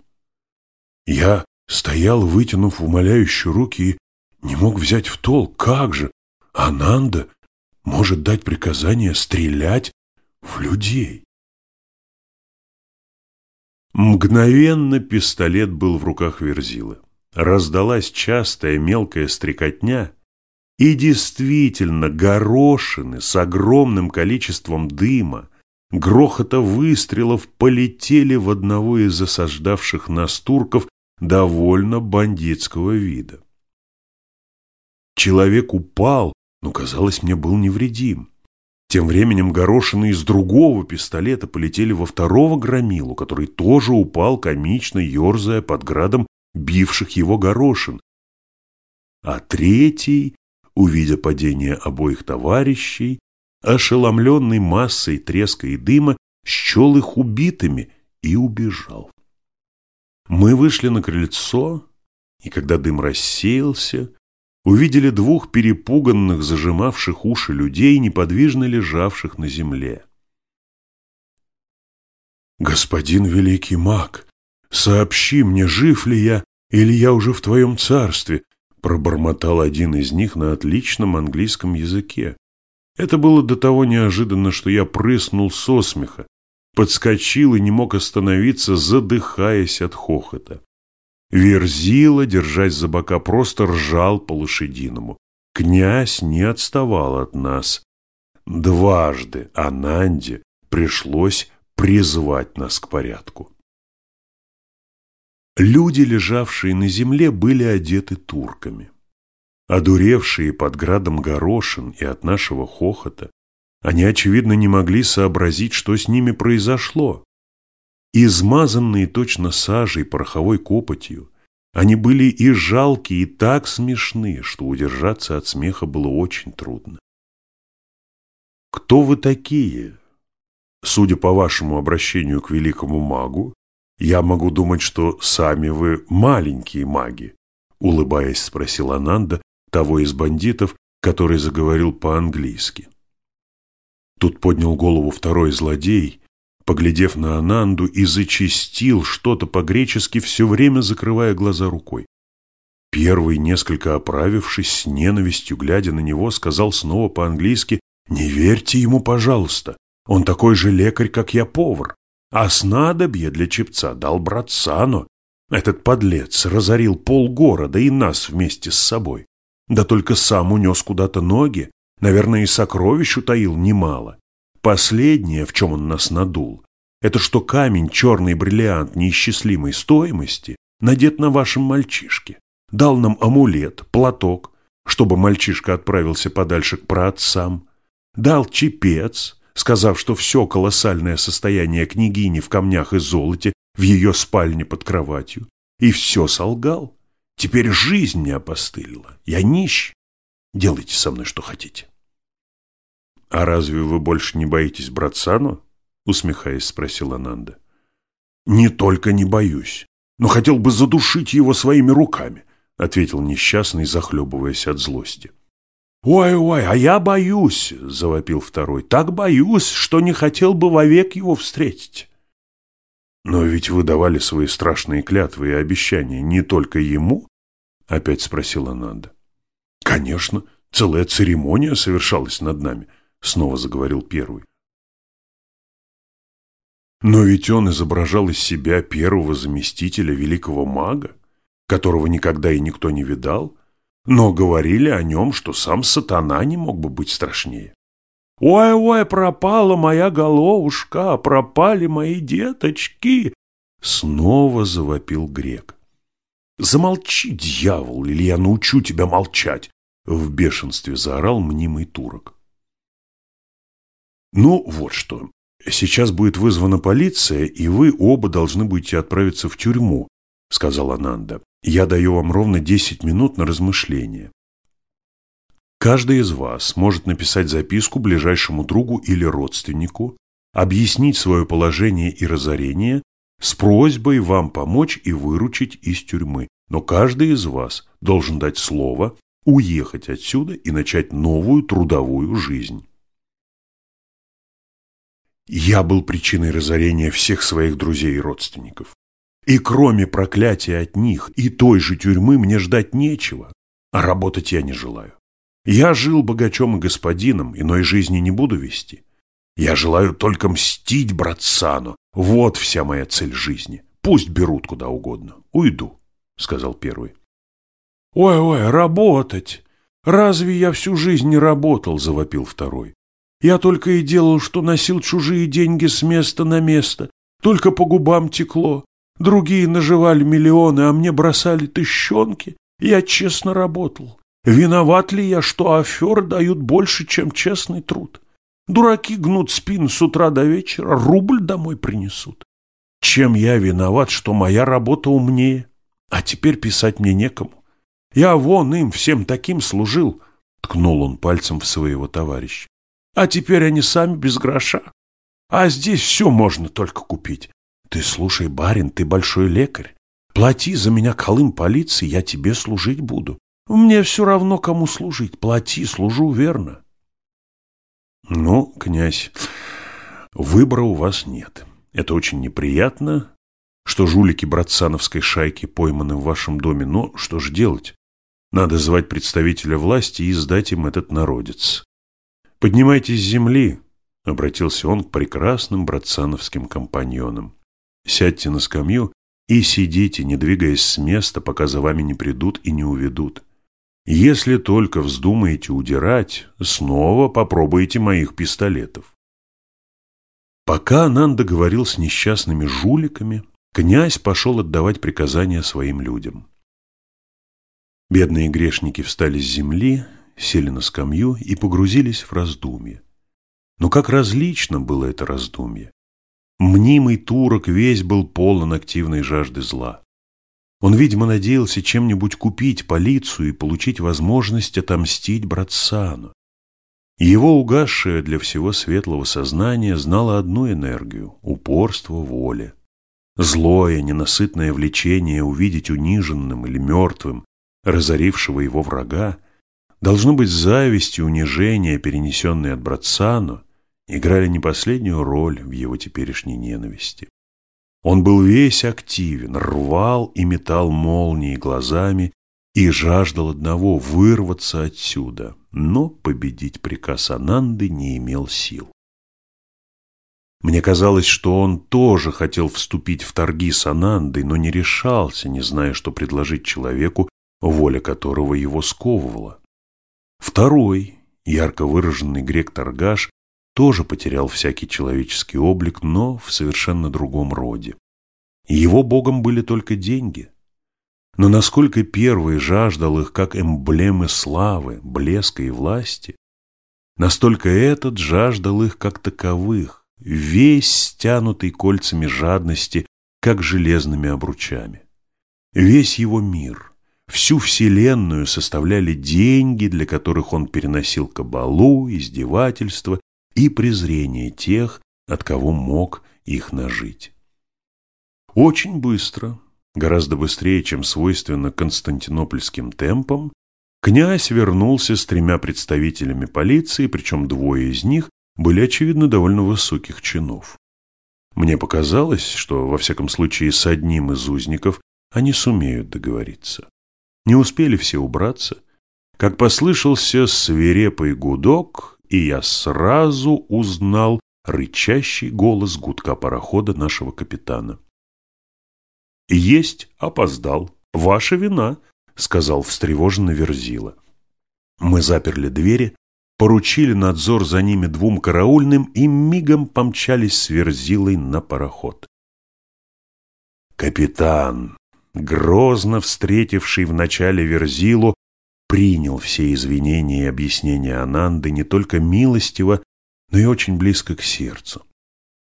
Я стоял, вытянув умоляющие руки, и не мог взять в толк, как же, Ананда может дать приказание стрелять в людей. Мгновенно пистолет был в руках Верзилы. Раздалась частая мелкая стрекотня, и действительно горошины с огромным количеством дыма, грохота выстрелов полетели в одного из засаждавших нас турков довольно бандитского вида. Человек упал, но, казалось, мне был невредим. Тем временем горошины из другого пистолета полетели во второго громилу, который тоже упал, комично ерзая под градом бивших его горошин. А третий, увидя падение обоих товарищей, ошеломленный массой треска и дыма, счел их убитыми и убежал. Мы вышли на крыльцо, и когда дым рассеялся, увидели двух перепуганных, зажимавших уши людей, неподвижно лежавших на земле. «Господин великий маг, сообщи мне, жив ли я, или я уже в твоем царстве?» пробормотал один из них на отличном английском языке. Это было до того неожиданно, что я прыснул со смеха, подскочил и не мог остановиться, задыхаясь от хохота. Верзила, держась за бока, просто ржал по-лошадиному. Князь не отставал от нас. Дважды Ананде пришлось призвать нас к порядку. Люди, лежавшие на земле, были одеты турками. Одуревшие под градом горошин и от нашего хохота, они, очевидно, не могли сообразить, что с ними произошло. Измазанные точно сажей, пороховой копотью, они были и жалкие, и так смешны, что удержаться от смеха было очень трудно. «Кто вы такие?» Судя по вашему обращению к великому магу, я могу думать, что сами вы маленькие маги, улыбаясь, спросил Ананда того из бандитов, который заговорил по-английски. Тут поднял голову второй злодей поглядев на Ананду, и зачистил что-то по-гречески, все время закрывая глаза рукой. Первый, несколько оправившись, с ненавистью глядя на него, сказал снова по-английски «Не верьте ему, пожалуйста, он такой же лекарь, как я повар, а снадобье для чепца дал брат Сано. Этот подлец разорил полгорода и нас вместе с собой. Да только сам унес куда-то ноги, наверное, и сокровищ утаил немало. Последнее, в чем он нас надул, это что камень, черный бриллиант неисчислимой стоимости, надет на вашем мальчишке. Дал нам амулет, платок, чтобы мальчишка отправился подальше к праотцам. Дал чепец, сказав, что все колоссальное состояние княгини в камнях и золоте в ее спальне под кроватью. И все солгал. Теперь жизнь не опостылила. Я нищ. Делайте со мной, что хотите. «А разве вы больше не боитесь Братсану?» усмехаясь, спросил Ананда. «Не только не боюсь, но хотел бы задушить его своими руками», ответил несчастный, захлебываясь от злости. «Ой-ой, а я боюсь!» – завопил второй. «Так боюсь, что не хотел бы вовек его встретить». «Но ведь вы давали свои страшные клятвы и обещания не только ему?» – опять спросил Ананда. «Конечно, целая церемония совершалась над нами снова заговорил первый. Но ведь он изображал из себя первого заместителя великого мага, которого никогда и никто не видал, но говорили о нем, что сам сатана не мог бы быть страшнее. «Ой-ой, пропала моя головушка, пропали мои деточки!» Снова завопил грек. «Замолчи, дьявол, или я научу тебя молчать!» В бешенстве заорал мнимый турок. Ну, вот что. Сейчас будет вызвана полиция, и вы оба должны будете отправиться в тюрьму, сказала Нанда. Я даю вам ровно десять минут на размышление. Каждый из вас может написать записку ближайшему другу или родственнику, объяснить свое положение и разорение с просьбой вам помочь и выручить из тюрьмы. Но каждый из вас должен дать слово, уехать отсюда и начать новую трудовую жизнь. Я был причиной разорения всех своих друзей и родственников. И кроме проклятия от них и той же тюрьмы мне ждать нечего, а работать я не желаю. Я жил богачом и господином, иной жизни не буду вести. Я желаю только мстить братцану. Вот вся моя цель жизни. Пусть берут куда угодно. Уйду, — сказал первый. «Ой-ой, работать! Разве я всю жизнь не работал?» – завопил второй. «Я только и делал, что носил чужие деньги с места на место, только по губам текло. Другие наживали миллионы, а мне бросали тыщенки. Я честно работал. Виноват ли я, что афер дают больше, чем честный труд? Дураки гнут спину с утра до вечера, рубль домой принесут. Чем я виноват, что моя работа умнее? А теперь писать мне некому. Я вон им всем таким служил, — ткнул он пальцем в своего товарища. А теперь они сами без гроша. А здесь все можно только купить. Ты слушай, барин, ты большой лекарь. Плати за меня колым полиции, я тебе служить буду. Мне все равно, кому служить. Плати, служу верно. Ну, князь, выбора у вас нет. Это очень неприятно, что жулики братсановской шайки пойманы в вашем доме, но что же делать? Надо звать представителя власти и сдать им этот народец. «Поднимайтесь с земли», — обратился он к прекрасным братсановским компаньонам. «Сядьте на скамью и сидите, не двигаясь с места, пока за вами не придут и не уведут. Если только вздумаете удирать, снова попробуйте моих пистолетов». Пока Ананда говорил с несчастными жуликами, князь пошел отдавать приказания своим людям. Бедные грешники встали с земли, сели на скамью и погрузились в раздумье. Но как различно было это раздумье. Мнимый турок весь был полон активной жажды зла. Он, видимо, надеялся чем-нибудь купить полицию и получить возможность отомстить братсану. Его угасшее для всего светлого сознания знало одну энергию – упорство воли. Злое, ненасытное влечение увидеть униженным или мертвым разорившего его врага, должно быть зависть и унижение, перенесенные от Братсану, играли не последнюю роль в его теперешней ненависти. Он был весь активен, рвал и метал молнии глазами и жаждал одного – вырваться отсюда, но победить приказ Ананды не имел сил. Мне казалось, что он тоже хотел вступить в торги с Анандой, но не решался, не зная, что предложить человеку, воля которого его сковывала. Второй, ярко выраженный грек-торгаш, тоже потерял всякий человеческий облик, но в совершенно другом роде. Его богом были только деньги. Но насколько первый жаждал их как эмблемы славы, блеска и власти, настолько этот жаждал их как таковых, весь стянутый кольцами жадности, как железными обручами. Весь его мир, Всю вселенную составляли деньги, для которых он переносил кабалу, издевательство и презрение тех, от кого мог их нажить. Очень быстро, гораздо быстрее, чем свойственно константинопольским темпам, князь вернулся с тремя представителями полиции, причем двое из них были, очевидно, довольно высоких чинов. Мне показалось, что, во всяком случае, с одним из узников они сумеют договориться. Не успели все убраться, как послышался свирепый гудок, и я сразу узнал рычащий голос гудка парохода нашего капитана. «Есть опоздал. Ваша вина», — сказал встревоженный Верзила. Мы заперли двери, поручили надзор за ними двум караульным и мигом помчались с Верзилой на пароход. «Капитан!» грозно встретивший в начале Верзилу, принял все извинения и объяснения Ананды не только милостиво, но и очень близко к сердцу.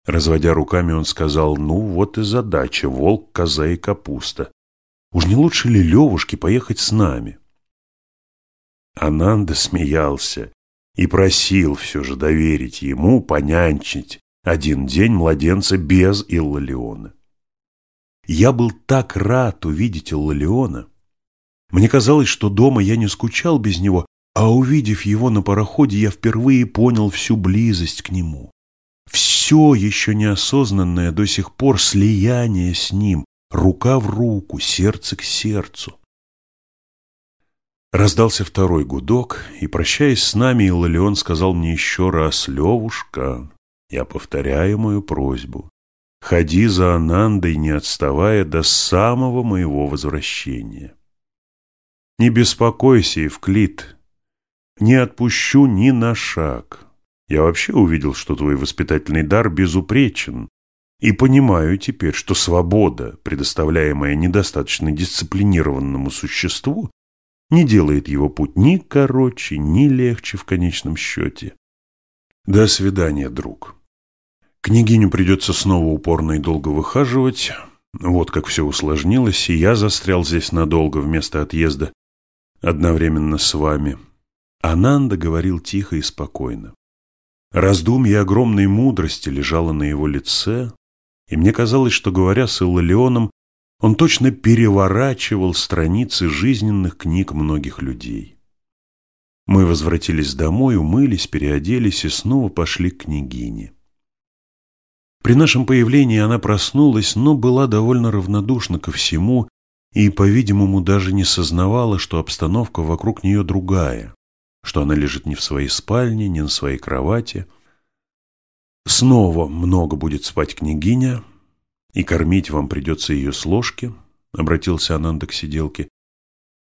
Разводя руками, он сказал, ну вот и задача, волк, коза и капуста. Уж не лучше ли Левушке поехать с нами? Ананда смеялся и просил все же доверить ему понянчить один день младенца без Иллалиона. Я был так рад увидеть Иллалиона. Мне казалось, что дома я не скучал без него, а увидев его на пароходе, я впервые понял всю близость к нему. Все еще неосознанное до сих пор слияние с ним, рука в руку, сердце к сердцу. Раздался второй гудок, и, прощаясь с нами, Иллион сказал мне еще раз, «Левушка, я повторяю мою просьбу. Ходи за Анандой, не отставая до самого моего возвращения. Не беспокойся, Евклид, не отпущу ни на шаг. Я вообще увидел, что твой воспитательный дар безупречен, и понимаю теперь, что свобода, предоставляемая недостаточно дисциплинированному существу, не делает его путь ни короче, ни легче в конечном счете. До свидания, друг. Княгиню придется снова упорно и долго выхаживать. Вот как все усложнилось, и я застрял здесь надолго вместо отъезда, одновременно с вами. Ананда говорил тихо и спокойно. Раздумье огромной мудрости лежало на его лице, и мне казалось, что, говоря с Иллалионом, он точно переворачивал страницы жизненных книг многих людей. Мы возвратились домой, умылись, переоделись и снова пошли к княгине. При нашем появлении она проснулась, но была довольно равнодушна ко всему и, по-видимому, даже не сознавала, что обстановка вокруг нее другая, что она лежит не в своей спальне, не на своей кровати. Снова много будет спать княгиня, и кормить вам придется ее с ложки, — обратился Ананда к сиделке.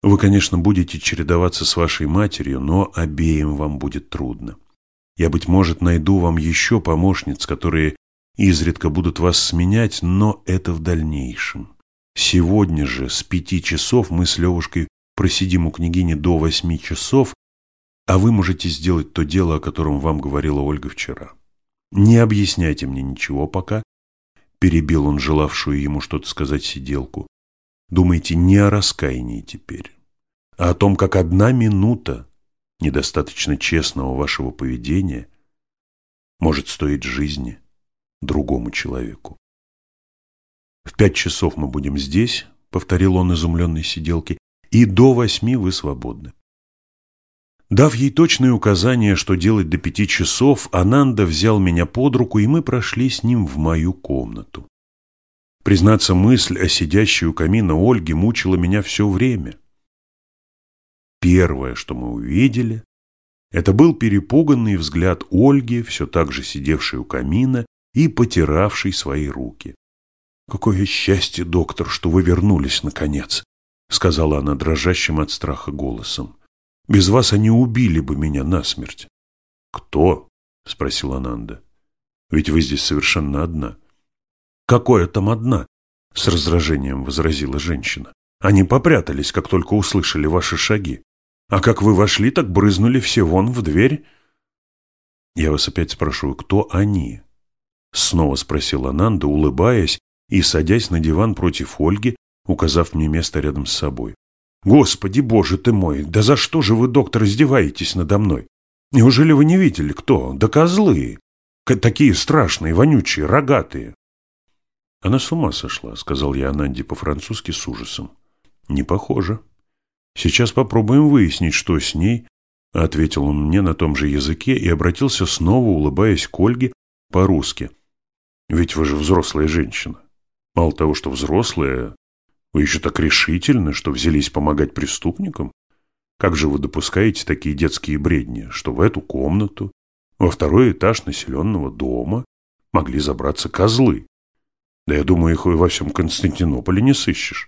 Вы, конечно, будете чередоваться с вашей матерью, но обеим вам будет трудно. Я, быть может, найду вам еще помощниц, которые изредка будут вас сменять, но это в дальнейшем. Сегодня же с пяти часов мы с Левушкой просидим у княгини до восьми часов, а вы можете сделать то дело, о котором вам говорила Ольга вчера. Не объясняйте мне ничего пока, Перебил он желавшую ему что-то сказать сиделку. Думайте не о раскаянии теперь, а о том, как одна минута недостаточно честного вашего поведения может стоить жизни другому человеку. В пять часов мы будем здесь, повторил он изумленной сиделке, и до восьми вы свободны. Дав ей точные указания, что делать до пяти часов, Ананда взял меня под руку, и мы прошли с ним в мою комнату. Признаться, мысль о сидящей у камина Ольге мучила меня все время. Первое, что мы увидели, это был перепуганный взгляд Ольги, все так же сидевшей у камина и потиравшей свои руки. «Какое счастье, доктор, что вы вернулись, наконец!» — сказала она дрожащим от страха голосом. Без вас они убили бы меня насмерть. Кто? Спросил Ананда. Ведь вы здесь совершенно одна. Какое там одна? С раздражением возразила женщина. Они попрятались, как только услышали ваши шаги. А как вы вошли, так брызнули все вон в дверь. Я вас опять спрашиваю, кто они? Снова спросила Ананда, улыбаясь и садясь на диван против Ольги, указав мне место рядом с собой. Господи, боже ты мой, да за что же вы, доктор, издеваетесь надо мной? Неужели вы не видели, кто? Да козлы! Такие страшные, вонючие, рогатые. Она с ума сошла, сказал я Ананде по-французски с ужасом. Не похоже. Сейчас попробуем выяснить, что с ней, ответил он мне на том же языке и обратился снова, улыбаясь к Ольге по-русски. Ведь вы же взрослая женщина. Мало того, что взрослая, вы еще так решительны, что взялись помогать преступникам? Как же вы допускаете такие детские бредни, что в эту комнату, во второй этаж населенного дома, могли забраться козлы? Да я думаю, их во всем Константинополе не сыщешь.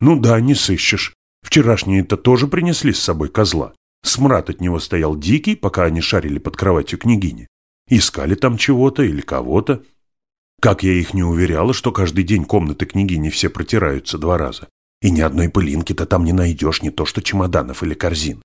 Ну да, не сыщешь. Вчерашние-то тоже принесли с собой козла. Смрад от него стоял дикий, пока они шарили под кроватью княгини. Искали там чего-то или кого-то. Как я их не уверяла, что каждый день комнаты княгини все протираются два раза. И ни одной пылинки-то там не найдешь, не то что чемоданов или корзин.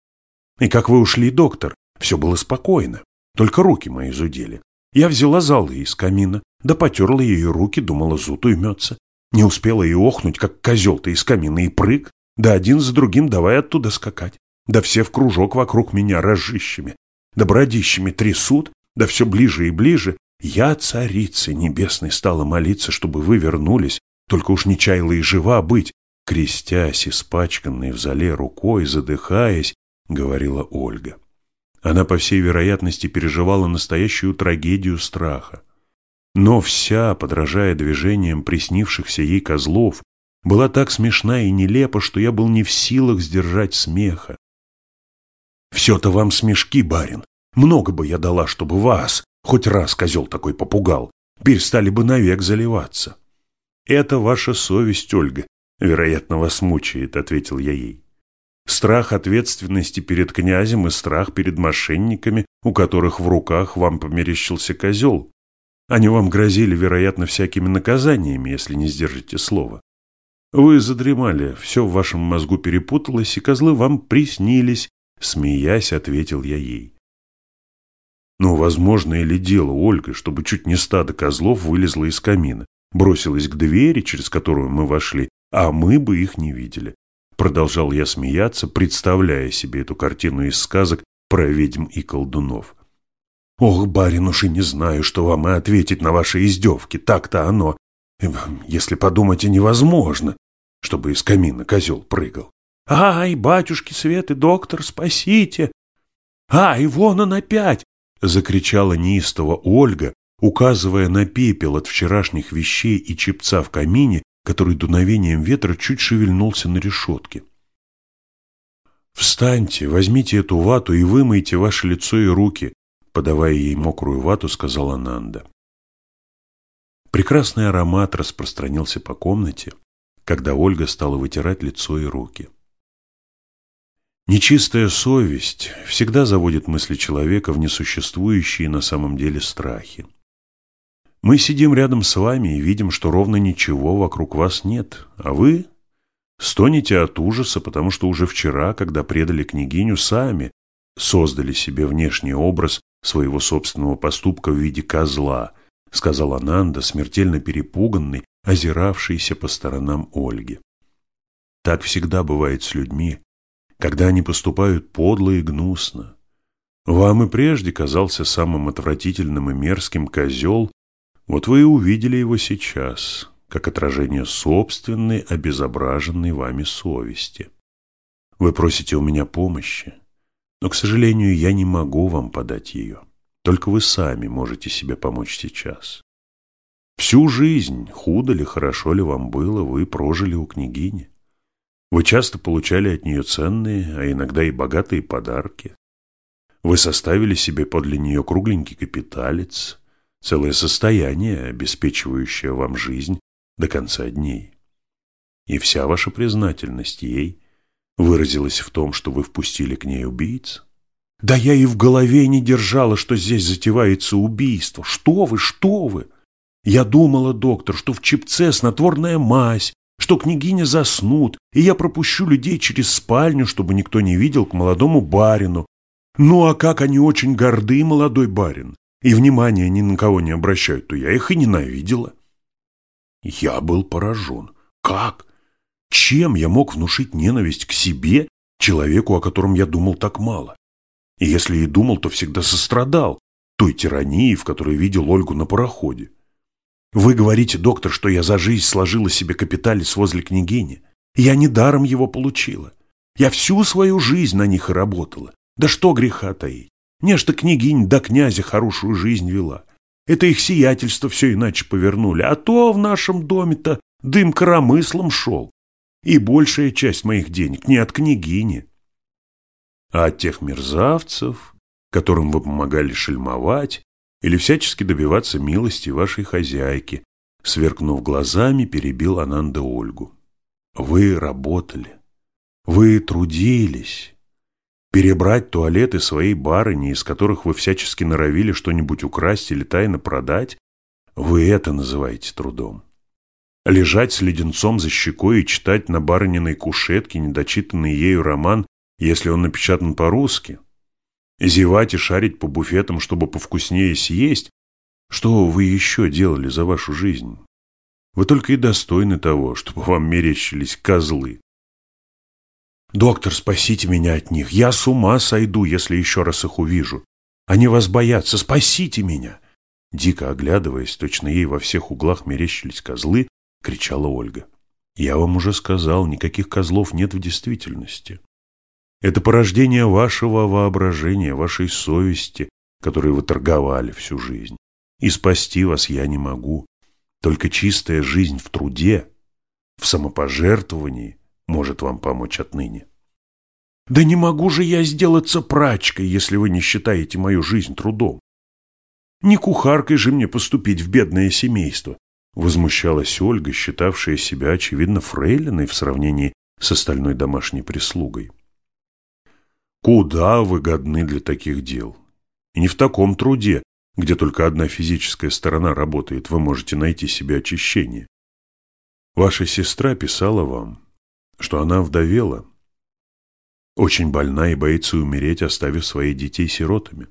И как вы ушли, доктор, все было спокойно. Только руки мои зудели. Я взяла залы из камина, да потерла ее руки, думала, зуд уймется. Не успела и охнуть, как козел-то из камина, и прыг, да один за другим давай оттуда скакать. Да все в кружок вокруг меня разжищами, да бродищами трясут, да все ближе и ближе, я, царица небесной, стала молиться, чтобы вы вернулись, только уж не чаяла и жива быть, крестясь, испачканной в зале рукой, задыхаясь, говорила Ольга. Она, по всей вероятности, переживала настоящую трагедию страха. Но вся, подражая движениям приснившихся ей козлов была так смешна и нелепа, что я был не в силах сдержать смеха. «Все-то вам смешки, барин. Много бы я дала, чтобы вас, хоть раз козел такой попугал, перестали бы навек заливаться». «Это ваша совесть, Ольга, вероятно, вас мучает», — ответил я ей. «Страх ответственности перед князем и страх перед мошенниками, у которых в руках вам померещился козел. Они вам грозили, вероятно, всякими наказаниями, если не сдержите слово. Вы задремали, все в вашем мозгу перепуталось, и козлы вам приснились, смеясь, ответил я ей. Ну, возможно ли дело, Ольга, чтобы чуть не стадо козлов вылезло из камина, бросилось к двери, через которую мы вошли, а мы бы их не видели. Продолжал я смеяться, представляя себе эту картину из сказок про ведьм и колдунов. «Ох, барин, уж и не знаю, что вам и ответить на ваши издевки, так-то оно. Если подумать, и невозможно, чтобы из камина козел прыгал. «Ай, батюшки Светы, доктор, спасите!» «Ай, вон он опять!» — закричала неистово Ольга, указывая на пепел от вчерашних вещей и чепца в камине, который дуновением ветра чуть шевельнулся на решетке. «Встаньте, возьмите эту вату и вымойте ваше лицо и руки», подавая ей мокрую вату, сказала Нанда. Прекрасный аромат распространился по комнате, когда Ольга стала вытирать лицо и руки. Нечистая совесть всегда заводит мысли человека в несуществующие на самом деле страхи. Мы сидим рядом с вами и видим, что ровно ничего вокруг вас нет, а вы стонете от ужаса, потому что уже вчера, когда предали княгиню, сами создали себе внешний образ своего собственного поступка в виде козла, — сказала Нанда, смертельно перепуганный, озиравшийся по сторонам Ольги. Так всегда бывает с людьми, когда они поступают подло и гнусно. Вам и прежде казался самым отвратительным и мерзким козел, вот вы и увидели его сейчас, как отражение собственной, обезображенной вами совести. Вы просите у меня помощи, но, к сожалению, я не могу вам подать ее. Только вы сами можете себе помочь сейчас. Всю жизнь, худо ли, хорошо ли вам было, вы прожили у княгини. Вы часто получали от нее ценные, а иногда и богатые подарки. Вы составили себе подле нее кругленький капиталец, целое состояние, обеспечивающее вам жизнь до конца дней. И вся ваша признательность ей выразилась в том, что вы впустили к ней убийц, да я и в голове не держала, что здесь затевается убийство. Что вы, что вы? Я думала, доктор, что в чипце снотворная мазь, что княгиня заснут, и я пропущу людей через спальню, чтобы никто не видел к молодому барину. Ну а как они очень горды, молодой барин, и внимания ни на кого не обращают, то я их и ненавидела. Я был поражен. Как? Чем я мог внушить ненависть к себе, человеку, о котором я думал так мало? И если и думал, то всегда сострадал той тирании, в которой видел Ольгу на пароходе. Вы говорите, доктор, что я за жизнь сложила себе капиталец возле княгини. Я недаром его получила. Я всю свою жизнь на них и работала. Да что греха таить. Нечто княгинь до князя хорошую жизнь вела. Это их сиятельство все иначе повернули. А то в нашем доме-то дым коромыслом шел. И большая часть моих денег не от княгини, а от тех мерзавцев, которым вы помогали шельмовать или всячески добиваться милости вашей хозяйки, сверкнув глазами, перебил Ананда Ольгу. Вы работали, вы трудились. Перебрать туалеты своей барыни, из которых вы всячески норовили что-нибудь украсть или тайно продать, вы это называете трудом. Лежать с леденцом за щекой и читать на барыниной кушетке недочитанный ею роман если он напечатан по-русски. Зевать и шарить по буфетам, чтобы повкуснее съесть. Что вы еще делали за вашу жизнь? Вы только и достойны того, чтобы вам мерещились козлы. Доктор, спасите меня от них. Я с ума сойду, если еще раз их увижу. Они вас боятся. Спасите меня. Дико оглядываясь, точно ей во всех углах мерещились козлы, кричала Ольга. Я вам уже сказал, никаких козлов нет в действительности. Это порождение вашего воображения, вашей совести, которой вы торговали всю жизнь. И спасти вас я не могу. Только чистая жизнь в труде, в самопожертвовании может вам помочь отныне. Да не могу же я сделаться прачкой, если вы не считаете мою жизнь трудом. Не кухаркой же мне поступить в бедное семейство, возмущалась Ольга, считавшая себя, очевидно, фрейлиной в сравнении с остальной домашней прислугой. Куда выгодны для таких дел? И не в таком труде, где только одна физическая сторона работает, вы можете найти себе очищение. Ваша сестра писала вам, что она вдовела, очень больна и боится умереть, оставив своих детей сиротами.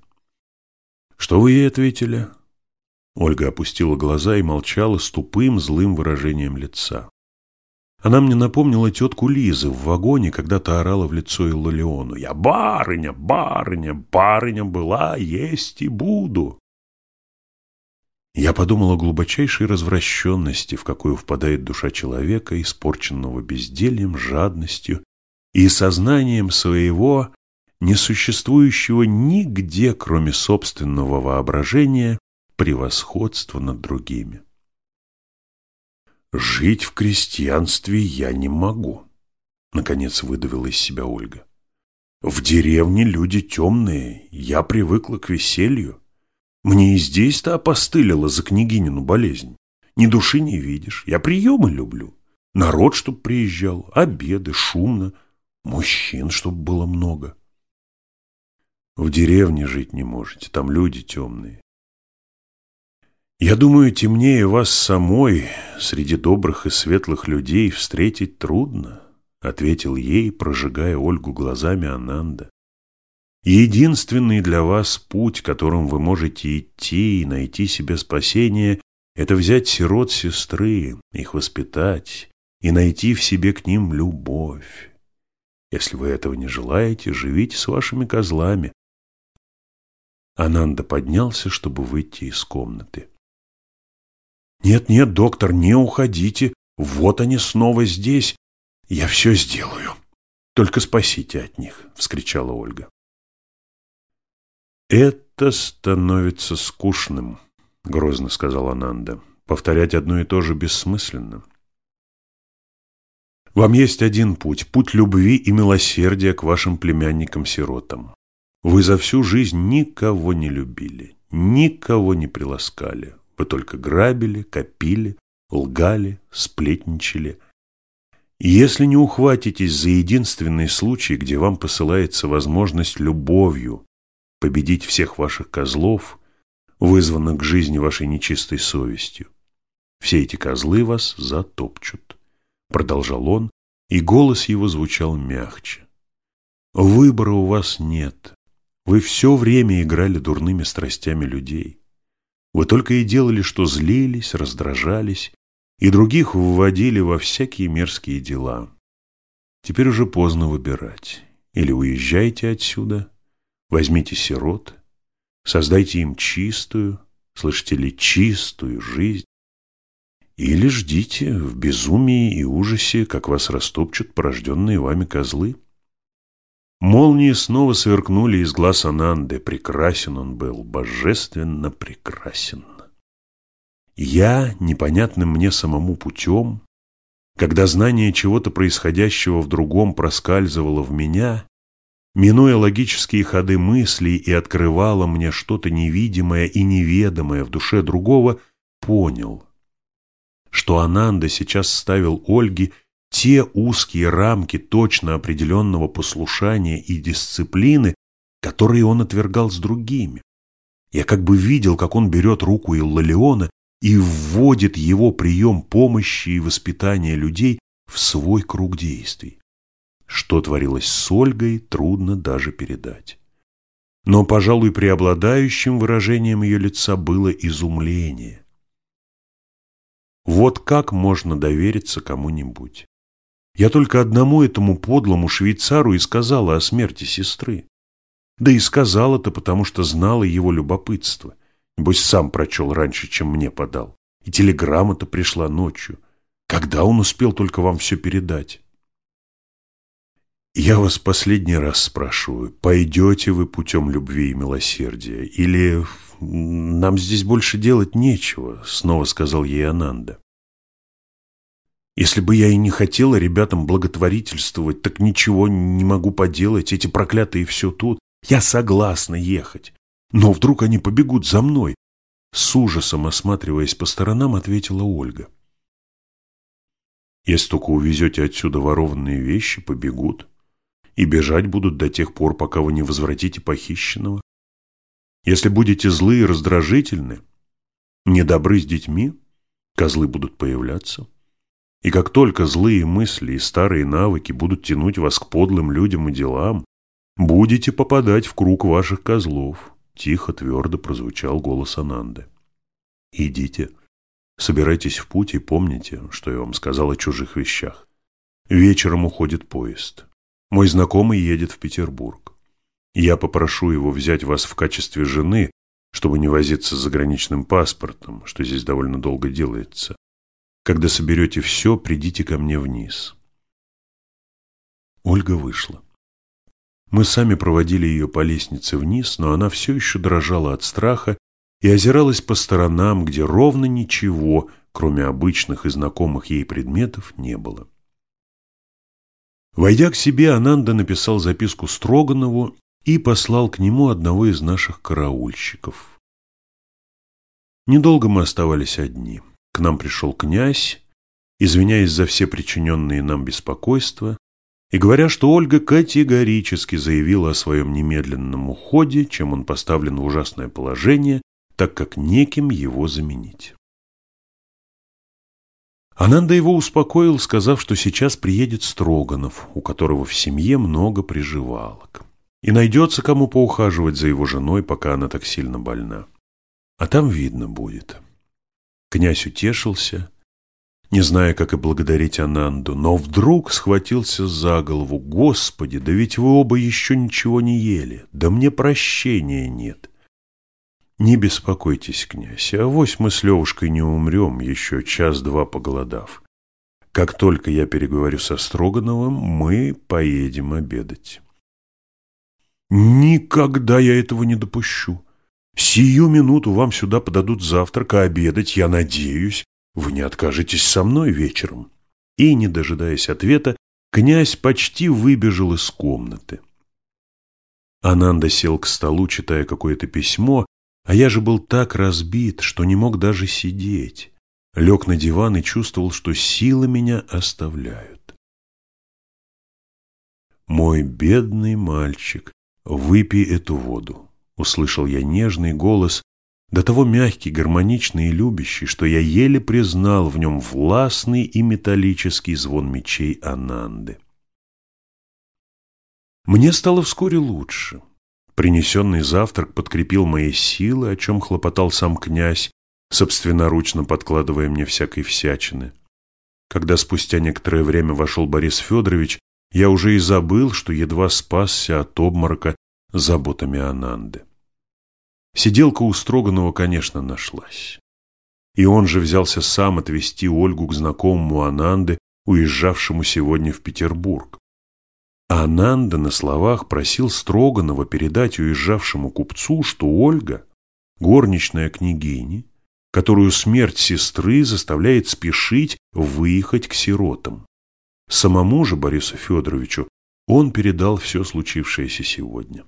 Что вы ей ответили? Ольга опустила глаза и молчала с тупым, злым выражением лица. Она мне напомнила тетку Лизы в вагоне, когда-то орала в лицо Иллалиону. «Я барыня, барыня, барыня была, есть и буду!» Я подумал о глубочайшей развращенности, в какую впадает душа человека, испорченного бездельем, жадностью и сознанием своего, несуществующего нигде, кроме собственного воображения, превосходства над другими. «Жить в крестьянстве я не могу», — наконец выдавила из себя Ольга. «В деревне люди темные, я привыкла к веселью. Мне и здесь-то опостылило за княгинину болезнь. Ни души не видишь, я приемы люблю. Народ, чтоб приезжал, обеды, шумно, мужчин, чтоб было много. В деревне жить не можете, там люди темные. Я думаю, темнее вас самой среди добрых и светлых людей встретить трудно, ответил ей, прожигая Ольгу глазами Ананда. Единственный для вас путь, которым вы можете идти и найти себе спасение, это взять сирот сестры, их воспитать и найти в себе к ним любовь. Если вы этого не желаете, живите с вашими козлами. Ананда поднялся, чтобы выйти из комнаты. «Нет-нет, доктор, не уходите. Вот они снова здесь. Я все сделаю. Только спасите от них», — вскричала Ольга. «Это становится скучным», — грозно сказала Нанда. «Повторять одно и то же бессмысленно. Вам есть один путь – путь любви и милосердия к вашим племянникам-сиротам. Вы за всю жизнь никого не любили, никого не приласкали. Вы только грабили, копили, лгали, сплетничали. Если не ухватитесь за единственный случай, где вам посылается возможность любовью победить всех ваших козлов, вызванных к жизни вашей нечистой совестью, все эти козлы вас затопчут, продолжал он, и голос его звучал мягче. Выбора у вас нет. Вы все время играли дурными страстями людей. Вы только и делали, что злились, раздражались и других вводили во всякие мерзкие дела. Теперь уже поздно выбирать. Или уезжайте отсюда, возьмите сирот, создайте им чистую, слышите ли, чистую жизнь, или ждите в безумии и ужасе, как вас растопчут порожденные вами козлы. Молнии снова сверкнули из глаз Ананды. Прекрасен он был, божественно прекрасен. Я, непонятным мне самому путем, когда знание чего-то происходящего в другом проскальзывало в меня, минуя логические ходы мыслей и открывало мне что-то невидимое и неведомое в душе другого, понял, что Ананда сейчас ставил Ольге те узкие рамки точно определенного послушания и дисциплины, которые он отвергал с другими. Я как бы видел, как он берет руку Иллалиона и вводит его прием помощи и воспитания людей в свой круг действий. Что творилось с Ольгой, трудно даже передать. Но, пожалуй, преобладающим выражением ее лица было изумление. Вот как можно довериться кому-нибудь. Я только одному этому подлому швейцару и сказала о смерти сестры. Да и сказала-то, потому что знала его любопытство. Небось, сам прочел раньше, чем мне подал. И телеграмма-то пришла ночью. Когда он успел только вам все передать? Я вас последний раз спрашиваю, пойдете вы путем любви и милосердия? Или нам здесь больше делать нечего? Снова сказал ей Ананда. Если бы я и не хотела ребятам благотворительствовать, так ничего не могу поделать, эти проклятые все тут. Я согласна ехать. Но вдруг они побегут за мной? С ужасом осматриваясь по сторонам, ответила Ольга. Если только увезете отсюда ворованные вещи, побегут. И бежать будут до тех пор, пока вы не возвратите похищенного. Если будете злы и раздражительны, недобры с детьми, козлы будут появляться. И как только злые мысли и старые навыки будут тянуть вас к подлым людям и делам, будете попадать в круг ваших козлов. Тихо, твердо прозвучал голос Ананды. Идите, собирайтесь в путь и помните, что я вам сказал о чужих вещах. Вечером уходит поезд. Мой знакомый едет в Петербург. Я попрошу его взять вас в качестве жены, чтобы не возиться с заграничным паспортом, что здесь довольно долго делается. Когда соберете все, придите ко мне вниз. Ольга вышла. Мы сами проводили ее по лестнице вниз, но она все еще дрожала от страха и озиралась по сторонам, где ровно ничего, кроме обычных и знакомых ей предметов, не было. Войдя к себе, Ананда написал записку Строганову и послал к нему одного из наших караульщиков. Недолго мы оставались одни. К нам пришел князь, извиняясь за все причиненные нам беспокойства, и говоря, что Ольга категорически заявила о своем немедленном уходе, чем он поставлен в ужасное положение, так как неким его заменить. Ананда его успокоил, сказав, что сейчас приедет Строганов, у которого в семье много приживалок, и найдется кому поухаживать за его женой, пока она так сильно больна. А там видно будет. Князь утешился, не зная, как и благодарить Ананду, но вдруг схватился за голову. «Господи, да ведь вы оба еще ничего не ели, да мне прощения нет». «Не беспокойтесь, князь, авось мы с Левушкой не умрем, еще час-два поголодав. Как только я переговорю со Строгановым, мы поедем обедать». «Никогда я этого не допущу. Сию минуту вам сюда подадут завтрак, а обедать, я надеюсь, вы не откажетесь со мной вечером. И, не дожидаясь ответа, князь почти выбежал из комнаты. Ананда сел к столу, читая какое-то письмо, а я же был так разбит, что не мог даже сидеть. Лег на диван и чувствовал, что силы меня оставляют. «Мой бедный мальчик, выпей эту воду услышал я нежный голос, до того мягкий, гармоничный и любящий, что я еле признал в нем властный и металлический звон мечей Ананды. Мне стало вскоре лучше. Принесенный завтрак подкрепил мои силы, о чем хлопотал сам князь, собственноручно подкладывая мне всякой всячины. Когда спустя некоторое время вошел Борис Федорович, я уже и забыл, что едва спасся от обморока заботами Ананды. Сиделка у Строганова, конечно, нашлась. И он же взялся сам отвезти Ольгу к знакомому Ананды, уезжавшему сегодня в Петербург. А Ананда на словах просил Строганова передать уезжавшему купцу, что Ольга – горничная княгини, которую смерть сестры заставляет спешить выехать к сиротам. Самому же Борису Федоровичу он передал все случившееся сегодня.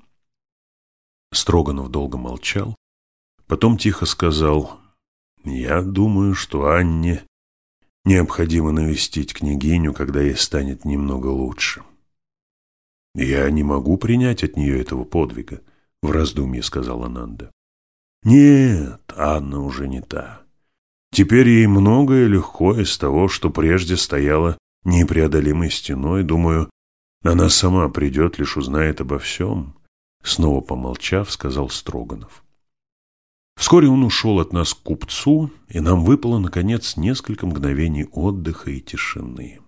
Строганов долго молчал, потом тихо сказал, «Я думаю, что Анне необходимо навестить княгиню, когда ей станет немного лучше». «Я не могу принять от нее этого подвига», — в раздумье сказала Нанда. «Нет, Анна уже не та. Теперь ей многое легко из того, что прежде стояло непреодолимой стеной. Думаю, она сама придет, лишь узнает обо всем. Снова помолчав, сказал Строганов. Вскоре он ушел от нас к купцу, и нам выпало, наконец, несколько мгновений отдыха и тишины.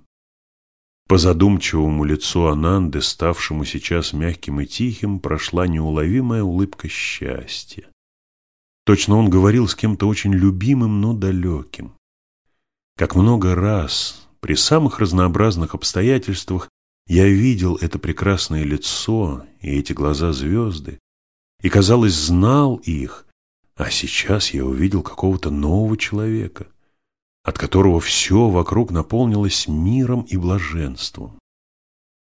По задумчивому лицу Ананды, ставшему сейчас мягким и тихим, прошла неуловимая улыбка счастья. Точно он говорил с кем-то очень любимым, но далеким. Как много раз, при самых разнообразных обстоятельствах, я видел это прекрасное лицо и эти глаза звезды, и, казалось, знал их, а сейчас я увидел какого-то нового человека. от которого все вокруг наполнилось миром и блаженством.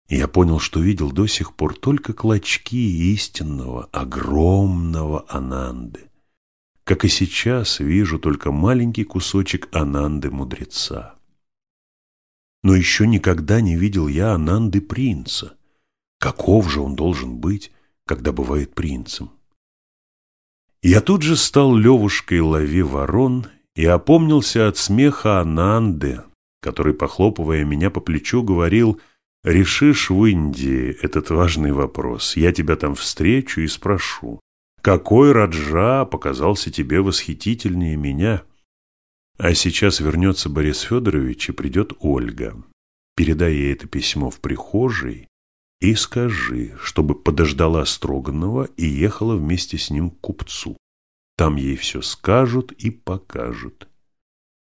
И я понял, что видел до сих пор только клочки истинного, огромного Ананды. Как и сейчас вижу только маленький кусочек Ананды мудреца. Но еще никогда не видел я Ананды принца. Каков же он должен быть, когда бывает принцем? Я тут же стал Левушкой лови ворон и опомнился от смеха Ананды, который, похлопывая меня по плечу, говорил «Решишь в Индии этот важный вопрос, я тебя там встречу и спрошу, какой Раджа показался тебе восхитительнее меня?» А сейчас вернется Борис Федорович и придет Ольга. Передай ей это письмо в прихожей и скажи, чтобы подождала Строганова и ехала вместе с ним к купцу. Там ей все скажут и покажут.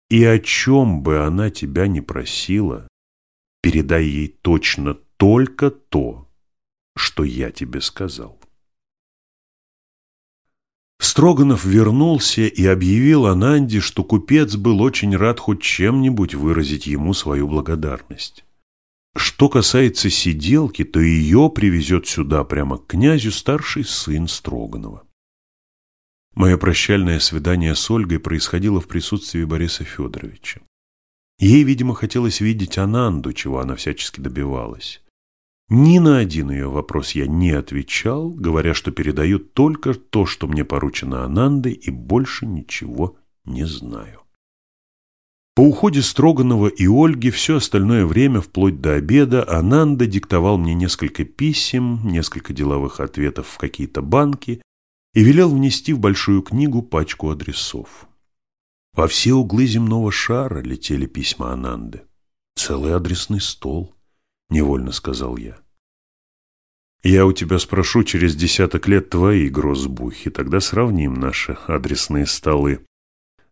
И о чем бы она тебя не просила, передай ей точно только то, что я тебе сказал. Строганов вернулся и объявил Ананде, что купец был очень рад хоть чем-нибудь выразить ему свою благодарность. Что касается сиделки, то ее привезет сюда прямо к князю старший сын Строганова. Мое прощальное свидание с Ольгой происходило в присутствии Бориса Федоровича. Ей, видимо, хотелось видеть Ананду, чего она всячески добивалась. Ни на один ее вопрос я не отвечал, говоря, что передаю только то, что мне поручено Анандой, и больше ничего не знаю. По уходе Строганова и Ольги все остальное время, вплоть до обеда, Ананда диктовал мне несколько писем, несколько деловых ответов в какие-то банки и велел внести в большую книгу пачку адресов. Во все углы земного шара летели письма Ананды. Целый адресный стол, невольно сказал я. Я у тебя спрошу через десяток лет твои грозбухи, тогда сравним наши адресные столы,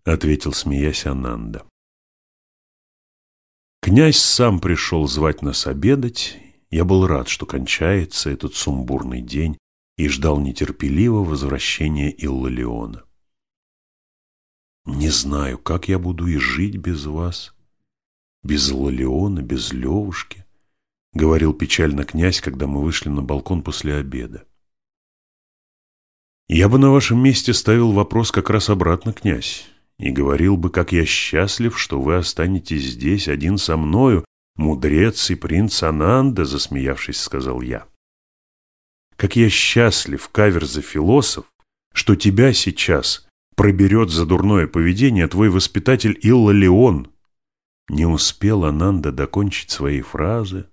ответил, смеясь Ананда. Князь сам пришел звать нас обедать. Я был рад, что кончается этот сумбурный день, и ждал нетерпеливо возвращения Иллалиона. «Не знаю, как я буду и жить без вас, без Лалиона, без Левушки», — говорил печально князь, когда мы вышли на балкон после обеда. «Я бы на вашем месте ставил вопрос как раз обратно, князь, и говорил бы, как я счастлив, что вы останетесь здесь один со мною, мудрец и принц Ананда», — засмеявшись, сказал я. Как я счастлив, каверза-философ, что тебя сейчас проберет за дурное поведение твой воспитатель Илла Леон. Не успел Ананда докончить свои фразы,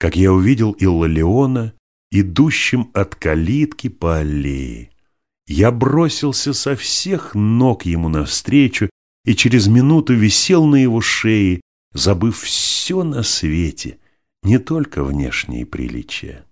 как я увидел Илла Леона, идущим от калитки по аллее. Я бросился со всех ног ему навстречу и через минуту висел на его шее, забыв все на свете, не только внешние приличия.